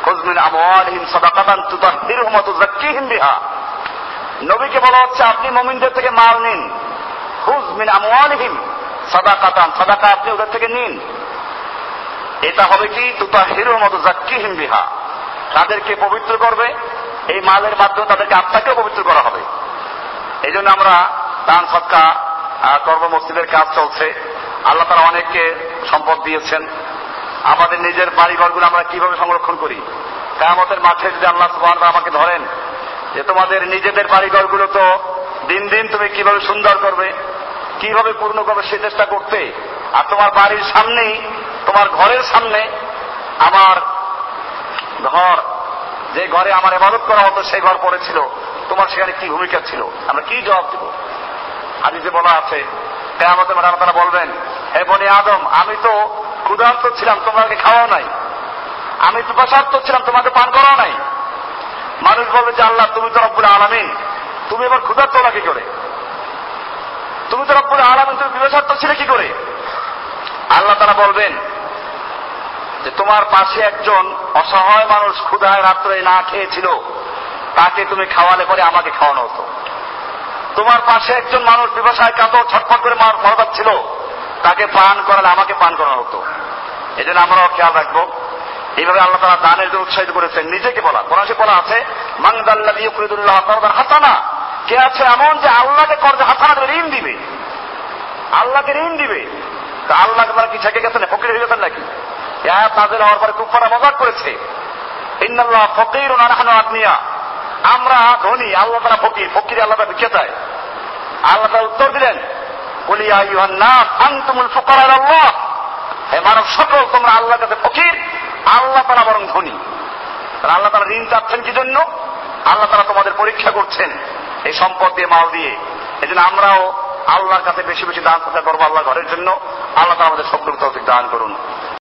খুজমিন আমওয়ালহিম সাদাকাতান তুতাহহিরুহুম ওয়া তুযাক্কিহিম বিহা। নবীকে বলা হচ্ছে, আপনি মুমিনদের থেকে মাল নিন। খুজ মিন আমওয়ালহিম সাদাকাতান, সাদাকা আপনি ওদের থেকে নিন। এটা হবে কি? তুতা তুতাহহিরুহুম ওয়া তুযাক্কিহিম বিহা। তাদেরকে পবিত্র করবে, এই মালের মাধ্যমে তাদেরকে আত্মাকেও পবিত্র করা হবে। এই জন্য আমরা দান, সৎকা কর্ম, মসজিদের কাজ চলছে। আল্লাহ তারা অনেককে সম্পদ দিয়েছেন। আমাদের নিজের বাড়িঘরগুলো আমরা কীভাবে সংরক্ষণ করি? কেয়ামতের মাঠে যদি আল্লাহ সুবাহ আমাকে ধরেন যে তোমাদের নিজেদের বাড়িঘরগুলো তো দিন দিন তুমি কীভাবে সুন্দর করবে কীভাবে পূর্ণ করবে সে চেষ্টা করতে? আর তোমার বাড়ির সামনেই, তোমার ঘরের সামনে আমার ঘর, যে ঘরে আমার এবাদত করা হতো, সেই ঘর পড়েছিল। তোমার সেখানে কি ভূমিকা ছিল? আমরা কি জবাব দেব? আদিতে বলা আছে, কেয়ামতের মাঠে তারা বলবেন, হে বনি আদম, আমি তো ক্ষুধার্ত ছিলাম তোমাকে খাওয়াও নাই। আমি তো প্রসার্থ ছিলাম, তোমাকে পান করাও নাই। মানুষ বলবে যে, আল্লাহ, তুমি তো রব্বুল আলামিন। তুমি এবার ক্ষুধার্ত হলা কি করে? তুমি তো রব্বুল আলামিন, তুমি বিবেচার্থ ছিলে কি করে? আল্লাহ তারা বলবেন যে, তোমার পাশে একজন অসহায় মানুষ ক্ষুধায় রাত্রে না খেয়েছিল, তাকে তুমি খাওয়ালে পরে আমাকে খাওয়ানো হতো। তোমার পাশে একজন মানুষ ব্যবসায় কাতর ছটফট করে মার ছিল তাকে পান করালে আমাকে পান করানো হতো। এই জন্য আমরাও খেয়াল রাখব। এইভাবে আল্লাহ তারা দানের জন্য উৎসাহিত করেছেন, নিজেকে বলা, কোরআন বলা আছে মাংদাল্লাহ হাসানা কে আছে এমন যে আল্লাহকে কর্জে হাসানা দেবে ঋণ দিবে। আল্লাহকে ঋণ দিবে। তা আল্লাহকে তারা কি ছেকে গেছেন, ফকির হয়ে গেছেন নাকি? আয়াত নাজিল হওয়ার পরে কুফারা মজাক করেছে। ইন্নাল্লাহ ফকির আদমিয়া আমরা ধনী, আল্লাহ তারা ফকির ফকির আল্লাহ তারা ভিক্ষে চায় আল্লাহ তারা উত্তর দিলেন বলিয়া ইউহান নাস, আনতুমুল ফুকারা আল্লাহ। হে মানব সকল, তোমরা আল্লাহর কাছে ফকির, আল্লাহ তারা বরং ধনী। আল্লাহ তারা ঋণ চাচ্ছেন কি জন্য আল্লাহ তারা তোমাদের পরীক্ষা করছেন। এই সম্পদ দিয়ে, মাল দিয়ে। এই জন্য আমরাও আল্লাহর কাছে বেশি বেশি দান করতে করব আল্লাহ ঘরের জন্য। আল্লাহ আমাদের সবটুকু তৌফিক দান করুন।